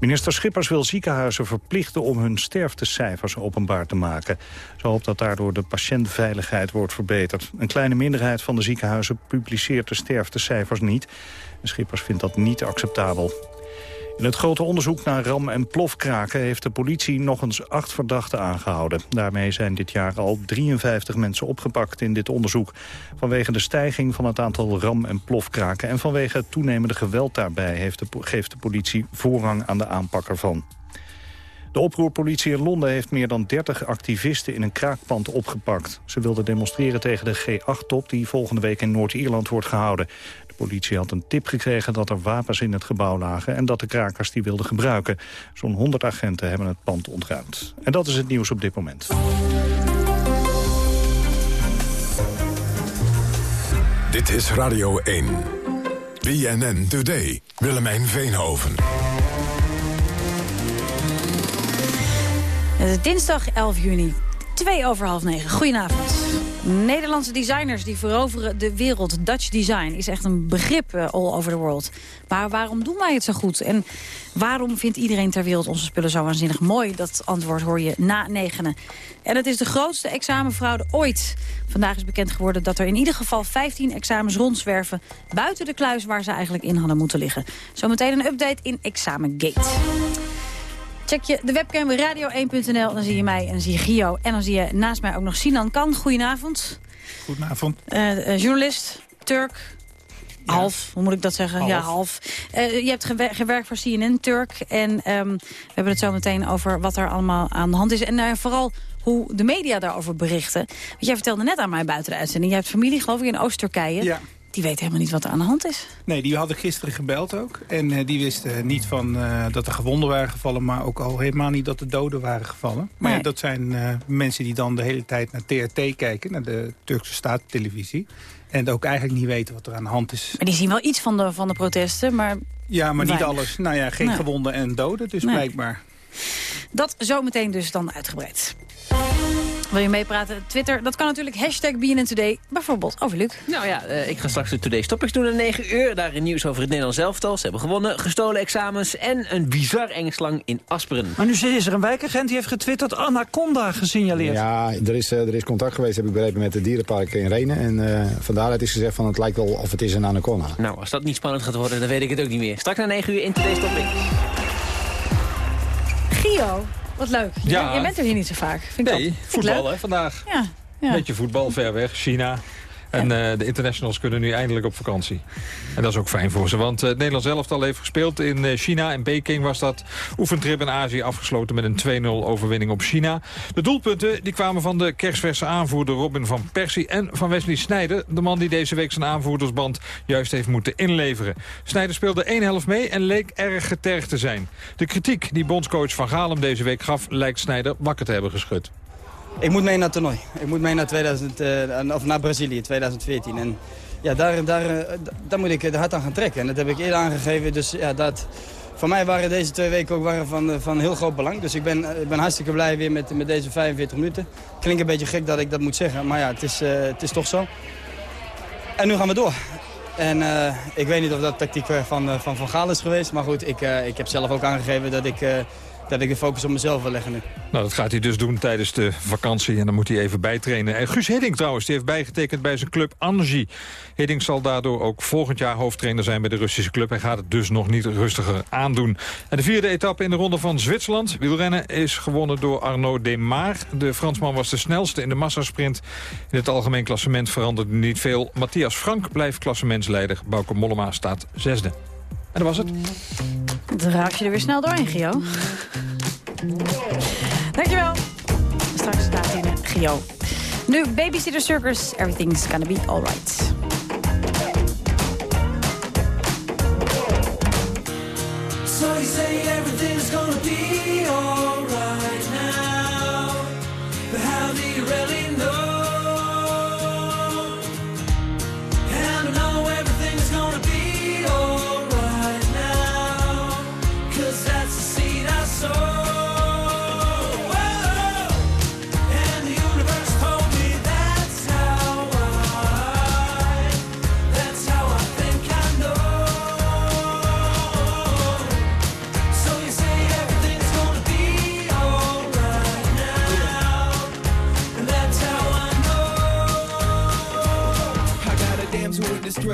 Minister Schippers wil ziekenhuizen verplichten om hun sterftecijfers openbaar te maken. Ze hoopt dat daardoor de patiëntveiligheid wordt verbeterd. Een kleine minderheid van de ziekenhuizen publiceert de sterftecijfers niet. Schippers vindt dat niet acceptabel. In het grote onderzoek naar ram- en plofkraken heeft de politie nog eens acht verdachten aangehouden. Daarmee zijn dit jaar al 53 mensen opgepakt in dit onderzoek. Vanwege de stijging van het aantal ram- en plofkraken en vanwege het toenemende geweld daarbij heeft de, geeft de politie voorrang aan de aanpak ervan. De oproerpolitie in Londen heeft meer dan 30 activisten in een kraakpand opgepakt. Ze wilden demonstreren tegen de G8-top die volgende week in Noord-Ierland wordt gehouden politie had een tip gekregen dat er wapens in het gebouw lagen... en dat de krakers die wilden gebruiken. Zo'n 100 agenten hebben het pand ontruimd. En dat is het nieuws op dit moment. Dit is Radio 1. BNN Today. Willemijn Veenhoven. Het is dinsdag 11 juni, 2 over half 9. Goedenavond. Nederlandse designers die veroveren de wereld. Dutch design is echt een begrip uh, all over the world. Maar waarom doen wij het zo goed? En waarom vindt iedereen ter wereld onze spullen zo waanzinnig mooi? Dat antwoord hoor je na negenen. En het is de grootste examenfraude ooit. Vandaag is bekend geworden dat er in ieder geval 15 examens rondzwerven... buiten de kluis waar ze eigenlijk in hadden moeten liggen. Zometeen een update in Examengate. Check je de webcam radio1.nl, dan zie je mij en dan zie je Gio. En dan zie je naast mij ook nog Sinan Kan. Goedenavond. Goedenavond. Uh, uh, journalist, Turk, Half, hoe moet ik dat zeggen? Half. Ja, half. Uh, je hebt gewer gewerkt voor CNN, Turk. En um, we hebben het zo meteen over wat er allemaal aan de hand is. En uh, vooral hoe de media daarover berichten. Want jij vertelde net aan mij buiten de uitzending... je hebt familie, geloof ik, in Oost-Turkije. Ja. Die weten helemaal niet wat er aan de hand is. Nee, die hadden gisteren gebeld ook. En uh, die wisten niet van uh, dat er gewonden waren gevallen... maar ook al helemaal niet dat er doden waren gevallen. Maar Nee. ja, dat zijn uh, mensen die dan de hele tijd naar TRT kijken... naar de Turkse staatstelevisie. En ook eigenlijk niet weten wat er aan de hand is. Maar die zien wel iets van de, van de protesten, maar... Ja, maar niet alles. Nou ja, geen Nee. gewonden en doden, dus Nee. blijkbaar. Dat zometeen dus dan uitgebreid. Wil je meepraten? Twitter, dat kan natuurlijk. Hashtag BNN Today, bijvoorbeeld over Luc. Nou ja, eh, ik ga straks de Today's Topics doen om 9 uur. Daarin nieuws over het Nederlands elftal. Ze hebben gewonnen, gestolen examens en een bizar enge slang in Asperen. Maar nu is er een wijkagent die heeft getwitterd Anaconda gesignaleerd. Ja, er is, eh, er is contact geweest, heb ik begrepen, met het dierenpark in Renen. En eh van daaruit is gezegd van het lijkt wel of het is een anaconda. Nou, als dat niet spannend gaat worden, dan weet ik het ook niet meer. Straks na 9 uur in Today's Topics. Gio, wat leuk. Ja. Jij, jij bent er hier niet zo vaak. Vind ik Nee, dat- voetbal hè, vandaag. Ja, ja. Beetje voetbal, ver weg, China. En eh, de internationals kunnen nu eindelijk op vakantie. En dat is ook fijn voor ze. Want eh, het Nederlands elftal heeft gespeeld in eh, China. In Peking was dat oefentrip in Azië afgesloten met een 2-0 overwinning op China. De doelpunten die kwamen van de kerstverse aanvoerder Robin van Persie... en van Wesley Sneijder, de man die deze week zijn aanvoerdersband juist heeft moeten inleveren. Sneijder speelde één helft mee en leek erg getergd te zijn. De kritiek die bondscoach Van Gaal hem deze week gaf... lijkt Sneijder wakker te hebben geschud. Ik moet mee naar het toernooi. Ik moet mee naar, 2000, eh, of naar Brazilië 2014. En ja, daar, daar, eh, daar moet ik de hard aan gaan trekken. En dat heb ik eerder aangegeven. Dus ja, dat, voor mij waren deze twee weken ook waren van, eh, van heel groot belang. Dus ik ben, eh, ik ben hartstikke blij weer met, met deze 45 minuten. Klinkt een beetje gek dat ik dat moet zeggen. Maar ja, het is, eh, het is toch zo. En nu gaan we door. En eh, ik weet niet of dat tactiek van Van, van Gaal is geweest. Maar goed, ik, ik heb zelf ook aangegeven dat ik dat ik de focus op mezelf wil leggen nu. Nou, dat gaat hij dus doen tijdens de vakantie en dan moet hij even bijtrainen. En Guus Hiddink trouwens, die heeft bijgetekend bij zijn club Angie. Hiddink zal daardoor ook volgend jaar hoofdtrainer zijn bij de Russische club. Hij gaat het dus nog niet rustiger aandoen. En de vierde etappe in de ronde van Zwitserland. Wielrennen is gewonnen door Arnaud Demar. De Fransman was de snelste in de massasprint. In het algemeen klassement veranderde niet veel. Matthias Frank blijft klassementsleider. Bauke Mollema staat zesde. En dat was het. Dan raak je er weer snel doorheen, Gio. Dankjewel. Straks staat in Gio. Nu Babysitter Circus, everything's gonna be alright. So you say everything's gonna be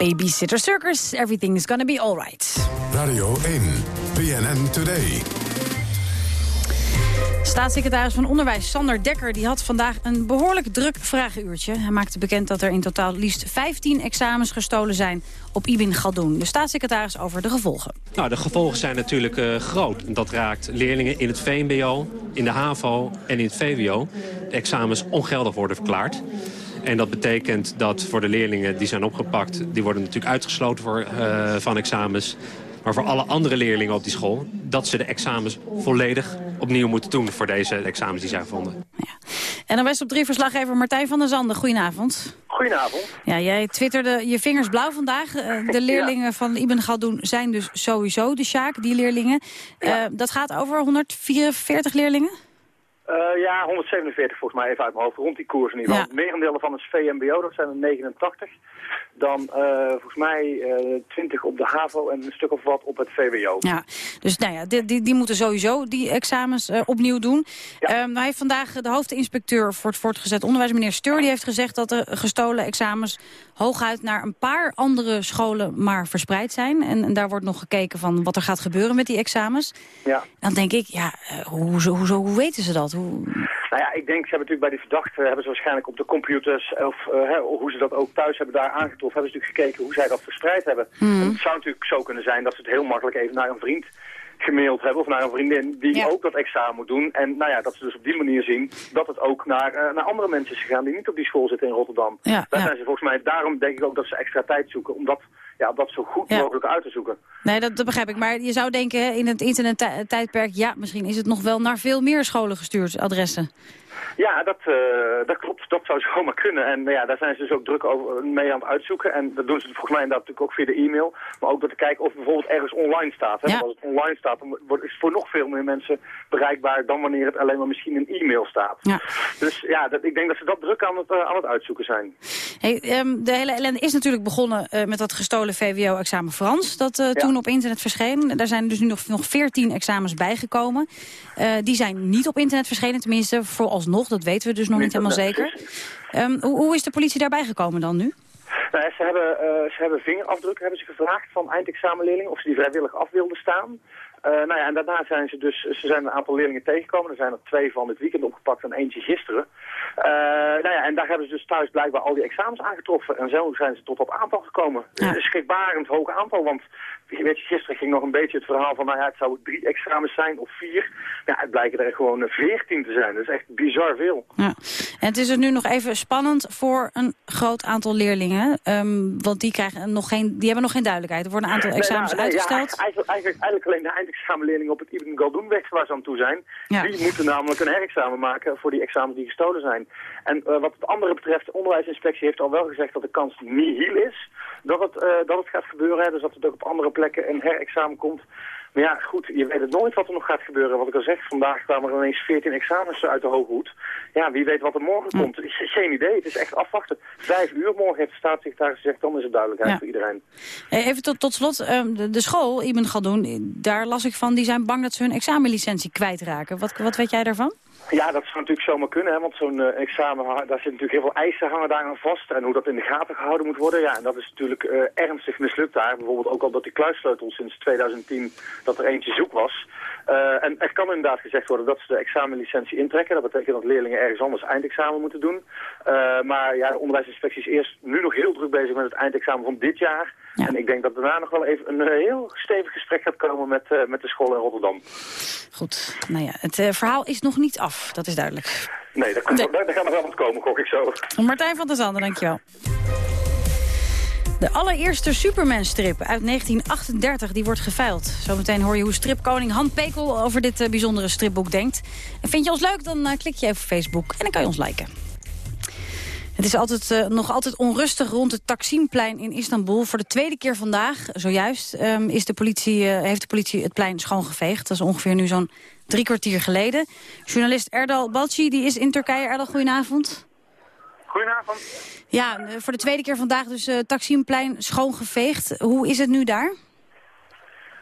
Babysitter Circus, everything is gonna be alright. Radio 1, PNN Today. Staatssecretaris van Onderwijs Sander Dekker die had vandaag een behoorlijk druk vragenuurtje. Hij maakte bekend dat er in totaal liefst 15 examens gestolen zijn op Ibn Galdoen. De staatssecretaris over de gevolgen. Nou, de gevolgen zijn natuurlijk uh, groot. Dat raakt leerlingen in het VMBO, in de HAVO en in het VWO. De examens ongeldig worden verklaard. En dat betekent dat voor de leerlingen die zijn opgepakt... die worden natuurlijk uitgesloten voor, uh, van examens. Maar voor alle andere leerlingen op die school... dat ze de examens volledig opnieuw moeten doen... voor deze examens die zijn gevonden. Ja. En dan was op drie verslaggever Martijn van der Zanden. Goedenavond. Goedenavond. Ja, jij twitterde je vingers blauw vandaag. Uh, de leerlingen ja. van Ibn Galdoen zijn dus sowieso de Sjaak, die leerlingen. Ja. Uh, dat gaat over 144 leerlingen? Uh, ja, 147 volgens mij even uit mijn hoofd, rond die koers in ieder geval. Ja. Het merendeel van is VMBO, dat zijn er 89. Dan uh, volgens mij uh, 20 op de HAVO en een stuk of wat op het VWO. Ja, dus nou ja, die, die, die moeten sowieso die examens uh, opnieuw doen. Ja. Um, hij heeft vandaag de hoofdinspecteur voor het voortgezet onderwijs, meneer Steur, die heeft gezegd dat de gestolen examens hooguit naar een paar andere scholen maar verspreid zijn. En, en daar wordt nog gekeken van wat er gaat gebeuren met die examens. Ja. Dan denk ik, ja, hoe, hoe, hoe, hoe weten ze dat? Hoe... Nou ja, ik denk, ze hebben natuurlijk bij die verdachten, hebben ze waarschijnlijk op de computers, of uh, hè, hoe ze dat ook thuis hebben daar aangetroffen, hebben ze natuurlijk gekeken hoe zij dat verspreid hebben. Hmm. Mm. En het zou natuurlijk zo kunnen zijn dat ze het heel makkelijk even naar een vriend gemaild hebben of naar een vriendin die ook dat examen moet doen. En nou ja, dat ze dus op die manier zien dat het ook naar, eh, naar andere mensen is gegaan die niet op die school zitten in Rotterdam. Ja, Daar ja. zijn ze volgens mij, daarom denk ik ook dat ze extra tijd zoeken om dat, ja, om dat zo goed Ja. mogelijk uit te zoeken. Nee, dat, dat begrijp ik. Maar je zou denken in het internettijdperk... ja, misschien is het nog wel naar veel meer scholen gestuurd, adressen. Ja, dat, eh, dat klopt. Dat zou zomaar kunnen. En nou ja, daar zijn ze dus ook druk over, mee aan het uitzoeken. En dat doen ze volgens mij inderdaad natuurlijk ook via de e-mail. Maar ook door te kijken of het bijvoorbeeld ergens online staat. Hè? Ja. Want als het online staat, dan wordt, is het voor nog veel meer mensen bereikbaar... dan wanneer het alleen maar misschien in e-mail staat. Ja. Dus ja, dat, ik denk dat ze dat druk aan het, eh, aan het uitzoeken zijn. Hey, ehm, de hele ellende is natuurlijk begonnen eh, met dat gestolen VWO-examen Frans... dat eh, toen op internet verscheen. Daar zijn dus nu nog, nog 14 examens bijgekomen. Eh, die zijn niet op internet verschenen, tenminste vooralsnog. Dat weten we dus nog niet helemaal zeker. Ehm, hoe, hoe is de politie daarbij gekomen dan nu? Nou, ja, ze, hebben, eh, ze hebben vingerafdrukken hebben ze gevraagd van eindexamenleerlingen of ze die vrijwillig af wilden staan. Eh, nou ja, en daarna zijn ze dus, ze zijn een aantal leerlingen tegengekomen. Er zijn er twee van dit weekend opgepakt en eentje gisteren. Eh, nou ja, en daar hebben ze dus thuis blijkbaar al die examens aangetroffen. En zo zijn ze tot dat aantal gekomen. Een schrikbarend hoog aantal, want weet je, gisteren ging nog een beetje het verhaal van, nou ja, het zou drie examens zijn of vier. Ja, het blijken er gewoon veertien te zijn. Dat is echt bizar veel. Ja. En het is er nu nog even spannend voor een groot aantal leerlingen. ehm, want die, krijgen nog geen, die hebben nog geen duidelijkheid. Er worden een aantal Nee, examens nou, nee, ja, uitgesteld. eigenlijk, eigenlijk, eigenlijk alleen de eindexamenleerlingen op het Ibn Galdoenweg waar ze aan toe zijn. Ja. Die moeten namelijk een herexamen maken voor die examens die gestolen zijn. En eh, wat het andere betreft, de onderwijsinspectie heeft al wel gezegd dat de kans nihil is dat het, eh, dat het gaat gebeuren. Dus dat het ook op andere plekken een herexamen komt. Maar ja, goed, je weet het nooit wat er nog gaat gebeuren. Wat ik al zeg, vandaag kwamen er ineens 14 examens uit de hoge hoed. Ja, wie weet wat er morgen komt. Geen idee, het is echt afwachten. Vijf uur morgen heeft de staatssecretaris gezegd, dan is het duidelijkheid Ja. voor iedereen. Hey, Even tot, tot slot, ehm, de, school, Ibn Galdoen, daar las ik van... die zijn bang dat ze hun examenlicentie kwijtraken. Wat, wat weet jij daarvan? Ja, dat zou natuurlijk zomaar kunnen, hè, want zo'n eh, examen, daar zitten natuurlijk heel veel eisen hangen daar aan vast. En hoe dat in de gaten gehouden moet worden, ja, en dat is natuurlijk eh, ernstig mislukt daar. Bijvoorbeeld ook al dat die kluissleutel sinds 2010, dat er eentje zoek was. Eh, en er kan inderdaad gezegd worden dat ze de examenlicentie intrekken. Dat betekent dat leerlingen ergens anders eindexamen moeten doen. Maar ja, de onderwijsinspectie is eerst nu nog heel druk bezig met het eindexamen van dit jaar. En ik denk dat daarna nog wel even een eh, heel stevig gesprek gaat komen met, eh, met de school in Rotterdam. Goed, nou ja, het eh, verhaal is nog niet af, dat is duidelijk. Nee, daar, komt- daar, daar gaat nog wel wat komen, gok ik zo. Martijn van der Zanden, dankjewel. De allereerste Superman-strip uit 1938 die wordt geveild. Zometeen hoor je hoe stripkoning Han Pekel over dit bijzondere stripboek denkt. En vind je ons leuk, dan klik je even op Facebook en dan kan je ons liken. Het is altijd, eh, nog altijd onrustig rond het Taksimplein in Istanbul. Voor de tweede keer vandaag, zojuist, ehm, is de politie, eh, heeft de politie het plein schoongeveegd. Dat is ongeveer nu zo'n drie kwartier geleden. Journalist Erdal Balci die is in Turkije. Erdal, goedenavond. Goedenavond. Ja, eh, voor de tweede keer vandaag dus uh, Taksimplein schoongeveegd. Hoe is het nu daar?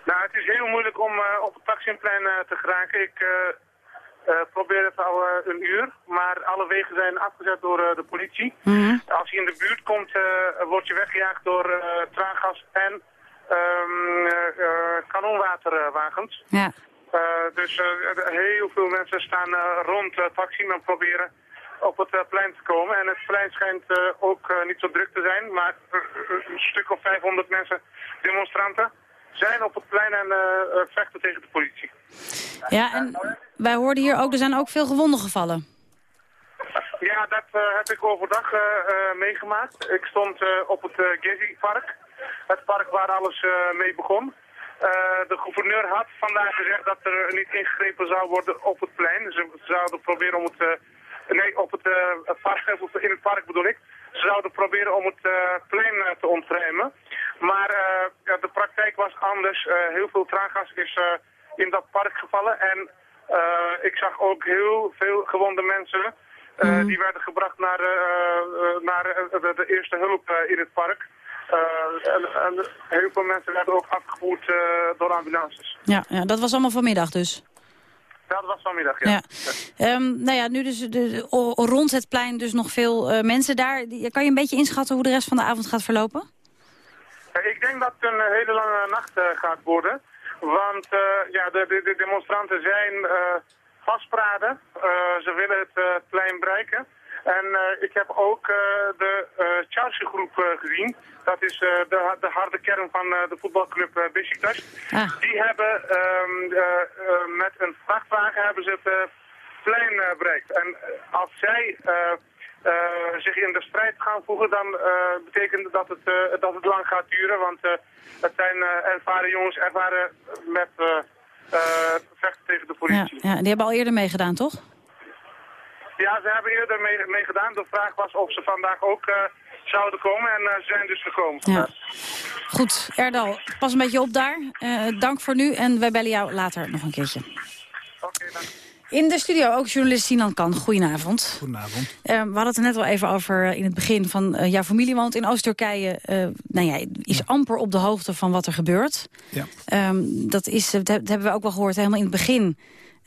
Nou, het is heel moeilijk om uh, op het Taksimplein uh, te geraken. Ik uh, probeer het al een uur, maar alle wegen zijn afgezet door de politie. Mhm. Als je in de buurt komt, word je weggejaagd door traangas en um, kanonwaterwagens. Ja. dus heel veel mensen staan rond Taksim en proberen op het plein te komen. En het plein schijnt ook niet zo druk te zijn, maar een stuk of 500 mensen, demonstranten, zijn op het plein en vechten tegen de politie. Ja, en wij hoorden hier ook, er zijn ook veel gewonden gevallen. Ja, dat heb ik overdag meegemaakt. Ik stond op het Gezi-park, het park waar alles mee begon. de gouverneur had vandaag gezegd dat er niet ingegrepen zou worden op het plein. Ze zouden proberen om het Nee, op het, uh, park, in het park bedoel ik. Ze zouden proberen om het uh, plein uh, te ontruimen. Maar ja, de praktijk was anders. heel veel traangas is in dat park gevallen. En ik zag ook heel veel gewonde mensen. Mm. Die werden gebracht naar, naar de, de, eerste hulp in het park. En, en, heel veel mensen werden ook afgevoerd door ambulances. Ja, ja, dat was allemaal vanmiddag dus. Ja, dat was vanmiddag, ja. ja. Um, nou ja, nu dus de, rond het plein dus nog veel uh, mensen daar. Kan je een beetje inschatten hoe de rest van de avond gaat verlopen? Ik denk dat het een hele lange nacht uh, gaat worden. Want ja, de, de, de, demonstranten zijn vastberaden. ze willen het plein bereiken. En eh, ik heb ook eh, de eh, gezien. Dat is de, de harde kern van de voetbalclub uh, Besiktas. Die hebben ehm, eh, eh, met een vrachtwagen hebben ze het plein bereikt. En als zij zich in de strijd gaan voegen, dan betekent dat het, dat het lang gaat duren. Want het zijn ervaren jongens, ervaren met vechten tegen de Ja, politie. ja, die hebben al eerder meegedaan, toch? Ja, ze hebben eerder mee, meegedaan. De vraag was of ze vandaag ook eh, zouden komen en eh, ze zijn dus gekomen. Ja. Goed, Erdal, pas een beetje op daar. Eh, dank voor nu en wij bellen jou later nog een keertje. In de studio ook journalist Sinan Kan. Goedenavond. Goedenavond. Eh, we hadden het er net al even over eh, in het begin van eh, jouw familie woont in Oost-Turkije. eh, nou ja, is amper op de hoogte van wat er gebeurt. Ja. Ehm, dat, is, eh, dat hebben we ook wel gehoord. Helemaal in het begin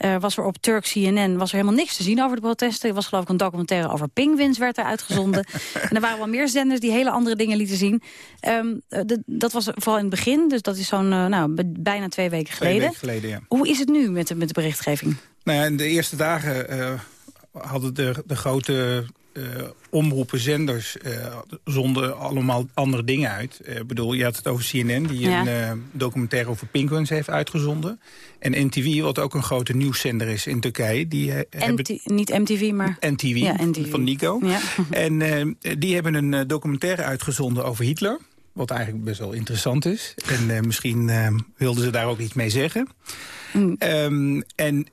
eh, was er op Turk CNN was er helemaal niks te zien over de protesten. Er was geloof ik een documentaire over pinguïns werd er uitgezonden. en er waren wel meer zenders die hele andere dingen lieten zien. Ehm, eh, de- dat was vooral in het begin, dus dat is zo'n eh, nou, bijna twee weken Twee geleden. weken geleden, ja. Hoe is het nu met de, met de berichtgeving? Nou ja, in de eerste dagen hadden de, de grote eh, omroepen, zenders, eh, zonden allemaal andere dingen uit. Eh, Ik bedoel, je had het over CNN, die Ja. een documentaire over penguins heeft uitgezonden. En NTV, wat ook een grote nieuwszender is in Turkije. Die, hebben, MT niet MTV, maar... NTV, Ja, van Nico. Ja. En die hebben een documentaire uitgezonden over Hitler. Wat eigenlijk best wel interessant is. En misschien wilden ze daar ook iets mee zeggen. Mm. Ehm, en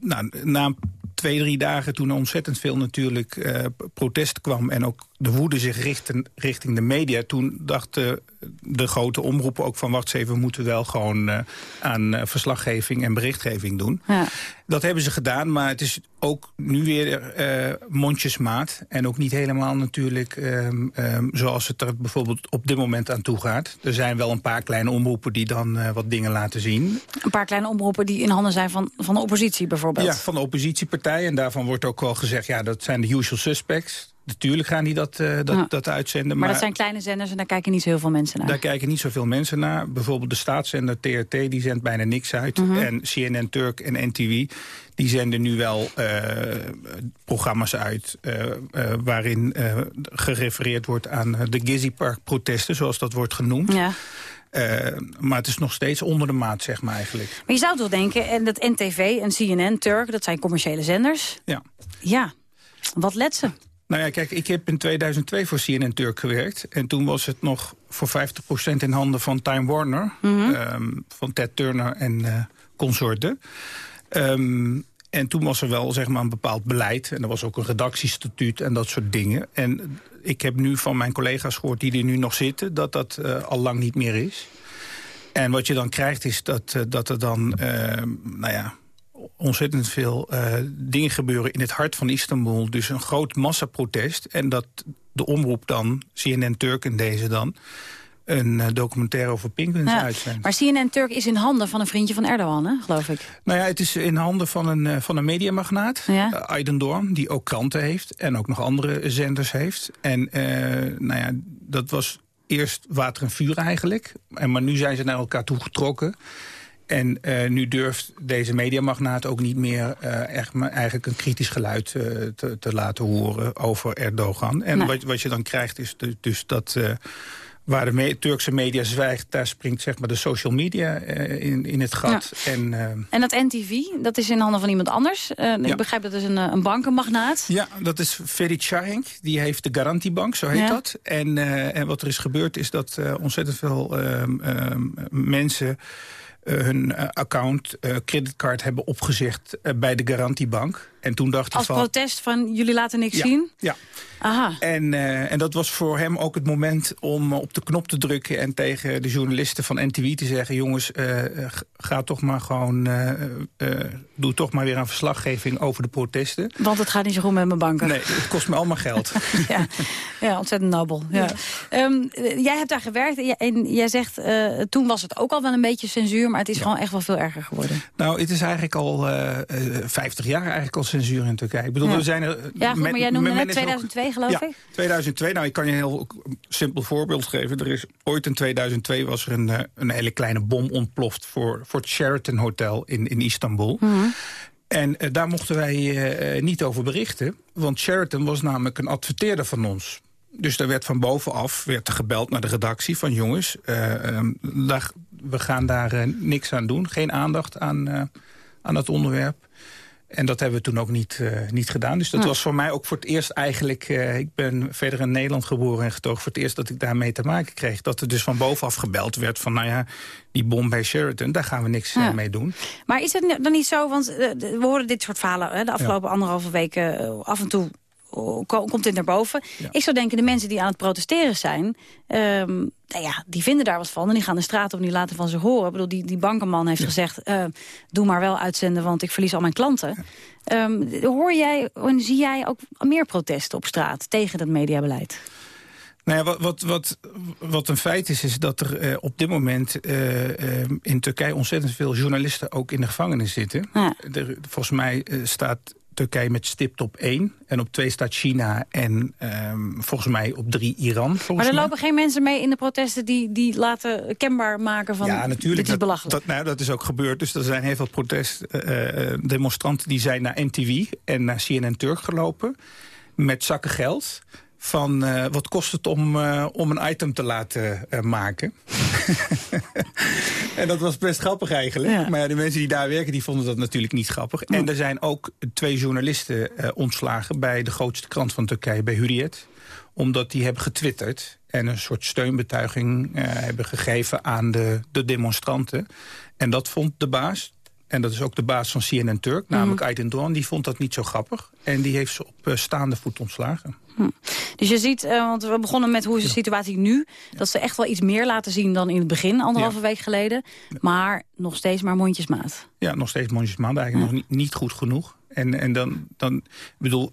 nou, na twee, drie dagen toen er ontzettend veel natuurlijk eh, protest kwam... en ook de woede zich richtte richting de media... toen dachten de grote omroepen ook van... wacht even, we moeten wel gewoon eh, aan eh, verslaggeving en berichtgeving doen. Ja. Dat hebben ze gedaan, maar het is ook nu weer eh, mondjesmaat. En ook niet helemaal natuurlijk ehm, ehm, zoals het er bijvoorbeeld op dit moment aan toe gaat. Er zijn wel een paar kleine omroepen die dan wat dingen laten zien. Een paar kleine omroepen die in handen zijn van, van de oppositie bijvoorbeeld. Ja, van de oppositiepartijen. En daarvan wordt ook wel gezegd, ja, dat zijn de usual suspects. Natuurlijk gaan die dat, eh, dat, Ja. dat uitzenden. Maar, dat zijn kleine zenders en daar kijken niet zo heel veel mensen naar. Daar kijken niet zoveel mensen naar. Bijvoorbeeld de staatszender TRT, die zendt bijna niks uit. Mhm. En CNN Turk en NTV, die zenden nu wel eh, programma's uit... eh, waarin gerefereerd wordt aan de Gizzy Park protesten, zoals dat wordt genoemd. Ja. Maar het is nog steeds onder de maat, zeg maar eigenlijk. Maar je zou toch denken, en dat NTV en CNN, Turk, dat zijn commerciële zenders. Ja. Ja, wat let ze? Nou ja, kijk, ik heb in 2002 voor CNN Turk gewerkt. En toen was het nog voor 50% in handen van Time Warner. Mhm. ehm, van Ted Turner en eh, consorten. Ehm, en toen was er wel zeg maar, een bepaald beleid. En er was ook een redactiestatuut en dat soort dingen. En ik heb nu van mijn collega's gehoord die er nu nog zitten... dat dat eh, al lang niet meer is. En wat je dan krijgt is dat, eh, dat er dan, eh, nou ja, ontzettend veel eh, dingen gebeuren in het hart van Istanbul. Dus een groot massaprotest. En dat de omroep dan, CNN Turk en deze dan, een eh, documentaire over penguins Ja, uitzendt. maar CNN Turk is in handen van een vriendje van Erdogan, hè, geloof ik. Nou ja, het is in handen van een, eh, van een mediamagnaat, Ja. Aydin Doğan, die ook kranten heeft en ook nog andere zenders heeft. En eh, nou ja, dat was eerst water en vuur eigenlijk. En, maar nu zijn ze naar elkaar toe getrokken. En eh, nu durft deze mediamagnaat ook niet meer eh, echt maar eigenlijk een kritisch geluid eh, te, te laten horen over Erdogan. En Nee. wat, wat je dan krijgt is de- dus dat waar de me- Turkse media zwijgt, daar springt zeg maar de social media in, in het gat. En, En dat NTV, dat is in handen van iemand anders. Ja. Ik begrijp dat is een, een bankenmagnaat. Ja, dat is Ferit Şahenk. Die heeft de Garantiebank, zo heet Ja. dat. En, en wat er is gebeurd is dat ontzettend veel ehm, ehm, mensen... eh, hun eh, account, eh, creditcard hebben opgezegd bij de Garantiebank. En toen dacht Als van... protest van jullie laten niks Ja, zien? Ja. Aha. En, eh, en dat was voor hem ook het moment om op de knop te drukken... en tegen de journalisten van NTV te zeggen... jongens, eh, eh, ga toch maar gewoon... eh, eh, doe toch maar weer een verslaggeving over de protesten. Want het gaat niet zo goed met mijn banken. Nee, het kost me allemaal geld. ja. ja, ontzettend nobel. Ja. Ehm, eh, jij hebt daar gewerkt en jij, zegt... eh, toen was het ook al wel een beetje censuur... maar het is gewoon echt wel veel erger geworden. Nou, het is eigenlijk al eh, eh, 50 jaar eigenlijk al censuur in Turkije. Ik bedoel, Ja. er zijn er... Ja, goed, men- maar jij noemde net is ook- 2002, geloof ja, ik? 2002. Nou, ik kan je een heel simpel voorbeeld geven. Er is ooit in 2002 was er een, eh, een hele kleine bom ontploft... voor, voor het Sheraton Hotel in, in Istanbul. Mhm. En eh, daar mochten wij eh, eh, niet over berichten. Want Sheraton was namelijk een adverteerder van ons. Dus er werd van bovenaf werd er gebeld naar de redactie van... jongens, eh, ehm, daar- we gaan daar eh, niks aan doen. Geen aandacht aan, eh, aan het onderwerp. En dat hebben we toen ook niet, eh, niet gedaan. Dus dat Ja. was voor mij ook voor het eerst eigenlijk... eh, ik ben verder in Nederland geboren en getogen... voor het eerst dat ik daarmee te maken kreeg. Dat er dus van bovenaf gebeld werd van... nou ja, die bom bij Sheraton, daar gaan we niks eh, Ja. mee doen. Maar is het dan niet zo, want we horen dit soort verhalen hè, de afgelopen anderhalve weken af en toe komt dit naar boven. Ik zou denken, de mensen die aan het protesteren zijn... ehm, nou ja, die vinden daar wat van en die gaan de straat op en die laten van zich horen. Ik bedoel, die, die bankenman heeft gezegd, eh, doe maar wel uitzenden... want ik verlies al mijn klanten. Ehm, hoor jij en zie jij ook meer protesten op straat tegen dat mediabeleid? Nou ja, wat, wat, wat, wat een feit is, is dat er eh, op dit moment eh, in Turkije ontzettend veel journalisten ook in de gevangenis zitten. Er, volgens mij staat Turkije met stip op 1 en op 2 staat China en ehm, volgens mij op 3 Iran. Volgens Maar er mij. lopen geen mensen mee in de protesten die, die laten kenbaar maken van... ja, natuurlijk. Dit is dat, belachelijk. Dat, nou, dat is ook gebeurd. Dus er zijn heel veel protestdemonstranten die zijn naar NTV en naar CNN Turk gelopen. Met zakken geld. Van eh, wat kost het om, eh, om een item te laten eh, maken. en dat was best grappig eigenlijk. Maar ja, de mensen die daar werken, die vonden dat natuurlijk niet grappig. En er zijn ook twee journalisten ontslagen bij de grootste krant van Turkije, bij Hurriyet omdat die hebben getwitterd en een soort steunbetuiging hebben gegeven aan de, de demonstranten. En dat vond de baas, en dat is ook de baas van CNN Turk, namelijk Aydin Doğan, die vond dat niet zo grappig. En die heeft ze op eh, staande voet ontslagen. Dus je ziet, eh, want we begonnen met hoe is de situatie nu... dat ze echt wel iets meer laten zien dan in het begin, anderhalve week geleden. Maar nog steeds maar mondjesmaat. Ja, nog steeds mondjesmaat, eigenlijk nog niet, niet goed genoeg. En, en dan, dan, ik bedoel,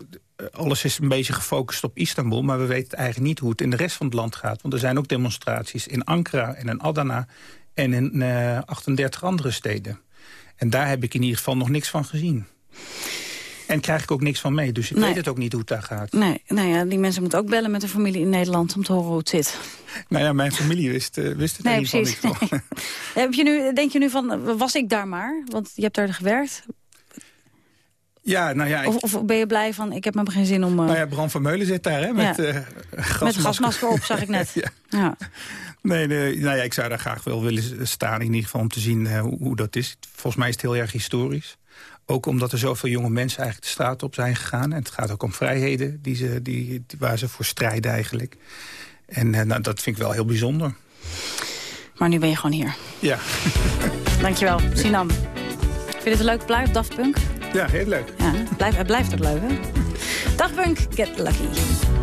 alles is een beetje gefocust op Istanbul... maar we weten eigenlijk niet hoe het in de rest van het land gaat. Want er zijn ook demonstraties in Ankara en in Adana... en in eh, 38 andere steden. En daar heb ik in ieder geval nog niks van gezien. En krijg ik ook niks van mee, dus ik Nee. weet het ook niet hoe het daar gaat. Nee, nou ja, die mensen moeten ook bellen met hun familie in Nederland... om te horen hoe het zit. Nou ja, mijn familie wist, eh, wist het Nee, precies. niet van. Heb je nu, denk je nu van, was ik daar maar? Want je hebt daar gewerkt. Ja, nou ja, ik- Of, of ben je blij van, ik heb maar geen zin om... eh, nou ja, Bram van Meulen zit daar, hè, met Ja. eh met gasmasker. gasmasker op, zag ik net. Ja. ja. Nee, nee, nou ja, ik zou daar graag wel willen staan, in ieder geval om te zien eh, hoe, hoe dat is. Volgens mij is het heel erg historisch. Ook omdat er zoveel jonge mensen eigenlijk de straat op zijn gegaan. En het gaat ook om vrijheden die ze, die, waar ze voor strijden eigenlijk. En eh, nou, dat vind ik wel heel bijzonder. Maar nu ben je gewoon hier. Ja, Dankjewel, Sinan. Vind je het een leuke plaat, Daft Punk? ja heel leuk. Ja, het blijft, het blijft ook leuk, hè? Punk, Get Lucky.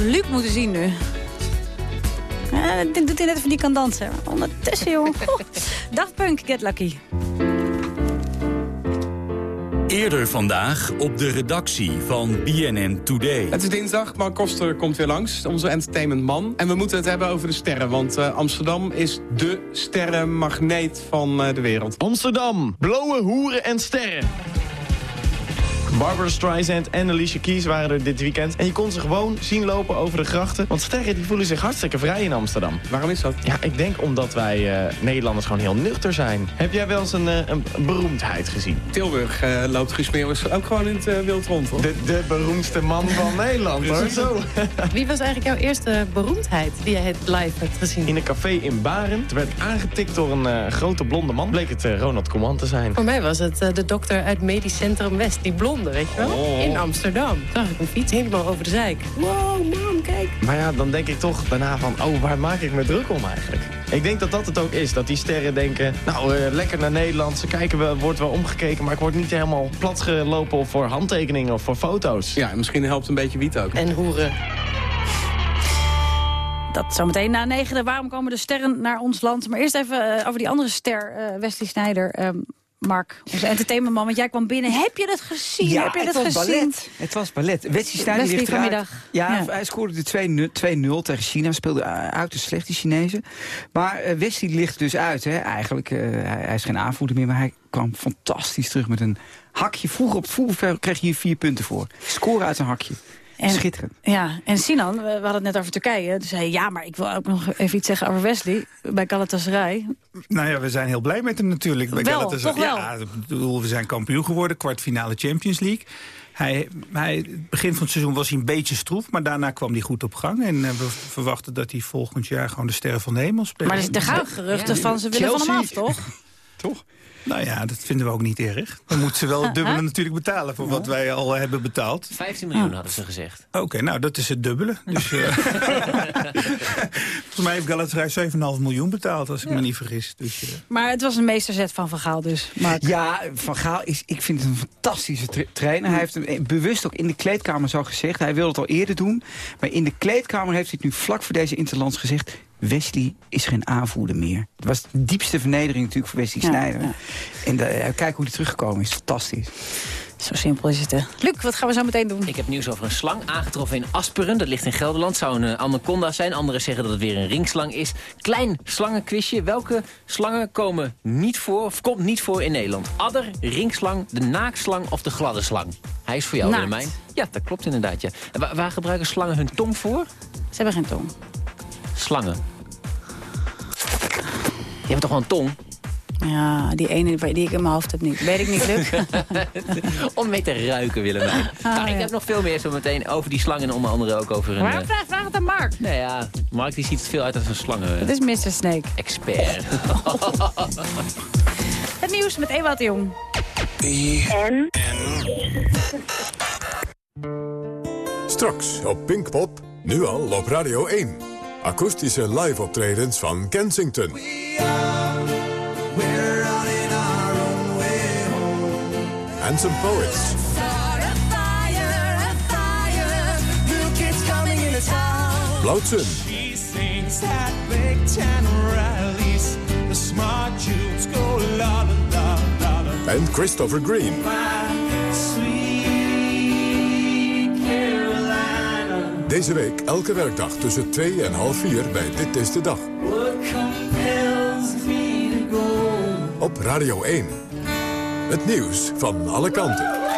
Zou Luc moeten zien nu. Ja, dit doet hij net of hij niet kan dansen. Ondertussen, joh. Daft Punk, Get Lucky. Eerder vandaag op de redactie van BNN Today. Het is dinsdag, Mark Koster komt weer langs, onze entertainmentman. En we moeten het hebben over de sterren, want eh, Amsterdam is de sterrenmagneet van eh, de wereld. Amsterdam, blauwe hoeren en sterren. Barbara Streisand en Alicia Keys waren er dit weekend. En je kon ze gewoon zien lopen over de grachten. Want sterren die voelen zich hartstikke vrij in Amsterdam. Waarom is dat? Ja, ik denk omdat wij eh, Nederlanders gewoon heel nuchter zijn. Heb jij wel eens een, eh, een beroemdheid gezien? Tilburg eh, loopt Guus Meeuwis ook gewoon in het wild rond, hoor. De, de beroemdste man van Nederland, hoor. Zo. Wie was eigenlijk jouw eerste beroemdheid die jij live hebt gezien? In een café in Baren. Toen werd ik aangetikt door een eh, grote blonde man. Bleek het Ronald Koeman te zijn. Voor mij was het eh, de dokter uit Medisch Centrum West, die blonde, weet je wel? Oh. In Amsterdam. Zag ik een fiets helemaal over de zeik. Wow, mam, kijk. Maar ja, dan denk ik toch daarna van, oh, waar maak ik me druk om eigenlijk? Ik denk dat dat het ook is, dat die sterren denken... nou, eh, lekker naar Nederland, ze kijken wel, wordt wel omgekeken... maar ik word niet helemaal plat gelopen voor handtekeningen of voor foto's. Ja, misschien helpt een beetje wiet ook. En hoeren. Dat zometeen na negenen. Waarom komen de sterren naar ons land? Maar eerst even eh, over die andere ster, eh, Wesley Snijder. Ehm, Mark, onze entertainmentman, want jij kwam binnen. Heb je dat gezien? Ja, Heb je het dat was gezien? ballet. Het was ballet. Wesley Sneijder ligt vanmiddag. Ja, Ja. hij scoorde de 2-0 2-0 tegen China. Speelde uh, uiterst slecht, die Chinezen. Maar eh, Wesley ligt dus uit, hè, eigenlijk. eh, hij, is geen aanvoerder meer, maar hij kwam fantastisch terug met een hakje. Vroeger op het kreeg je hier vier punten voor. Scoren uit een hakje. En- Schitterend. Ja, en Sinan, we, we hadden het net over Turkije. Toen zei hij, ja, maar ik wil ook nog even iets zeggen over Wesley. Bij Galatasaray. Nou ja, we zijn heel blij met hem natuurlijk. Bij Wel, Galatasaray. toch wel? Ja, ik bedoel, we zijn kampioen geworden, kwartfinale Champions League. Hij, hij, het begin van het seizoen was hij een beetje stroef, maar daarna kwam hij goed op gang. En eh, we verwachten dat hij volgend jaar gewoon de sterren van de hemel speelt. Maar er, er gaan geruchten van, ze willen van hem af, toch? Toch? Nou ja, dat vinden we ook niet erg. Dan moeten ze wel het dubbele natuurlijk betalen voor wat wij al hebben betaald. 15 miljoen hadden ze gezegd. Oké, nou dat is het dubbele. Dus, eh, volgens mij heeft Galatasaray 7,5 miljoen betaald, als ik me niet vergis. Dus, eh, Maar het was een meesterzet van Van Gaal dus. Mark. Ja, Van Gaal is, ik vind het een fantastische tra- trainer. Hij heeft hem eh, bewust ook in de kleedkamer zo gezegd. Hij wilde het al eerder doen. Maar in de kleedkamer heeft hij het nu vlak voor deze Interlands gezegd. Wesley is geen aanvoerder meer. Het was de diepste vernedering natuurlijk voor Wesley Ja. En de, ja, kijk hoe hij teruggekomen is. Fantastisch. Zo simpel is het, hè. Luc, wat gaan we zo meteen doen? Ik heb nieuws over een slang aangetroffen in Asperen. Dat ligt in Gelderland. Zou een eh, anaconda zijn. Anderen zeggen dat het weer een ringslang is. Klein slangenquizje. Welke slangen komen niet voor, of komt niet voor in Nederland? Adder, ringslang, de naakslang of de gladde slang? Hij is voor jou. Willemijn. Ja, dat klopt inderdaad. Ja. En waar gebruiken slangen hun tong voor? Ze hebben geen tong. Slangen. Die hebben toch wel een tong? Ja, die ene die ik in mijn hoofd heb niet. Weet ik niet, Luc? Om mee te ruiken, Willemijn. Ah, nou, ik ja. heb nog veel meer zo meteen over die slangen... en onder andere ook over een... Waarom eh, vraag, vraag het aan Mark? nou ja, Mark die ziet het veel uit als een slangen... Dat is Mr. Snake. expert. Het nieuws met Ewout de Jong. En? Straks op Pinkpop, nu al op Radio 1. Akoestische live optredens van Kensington. And some poets. Blauwtsen She sings at big ten rallies. The smart Jews go la la la la la. en Christopher Green. Sweet Carolina, Deze week elke werkdag tussen 2 en half 4 bij Dit is de Dag. Op Radio 1. Het nieuws van alle kanten.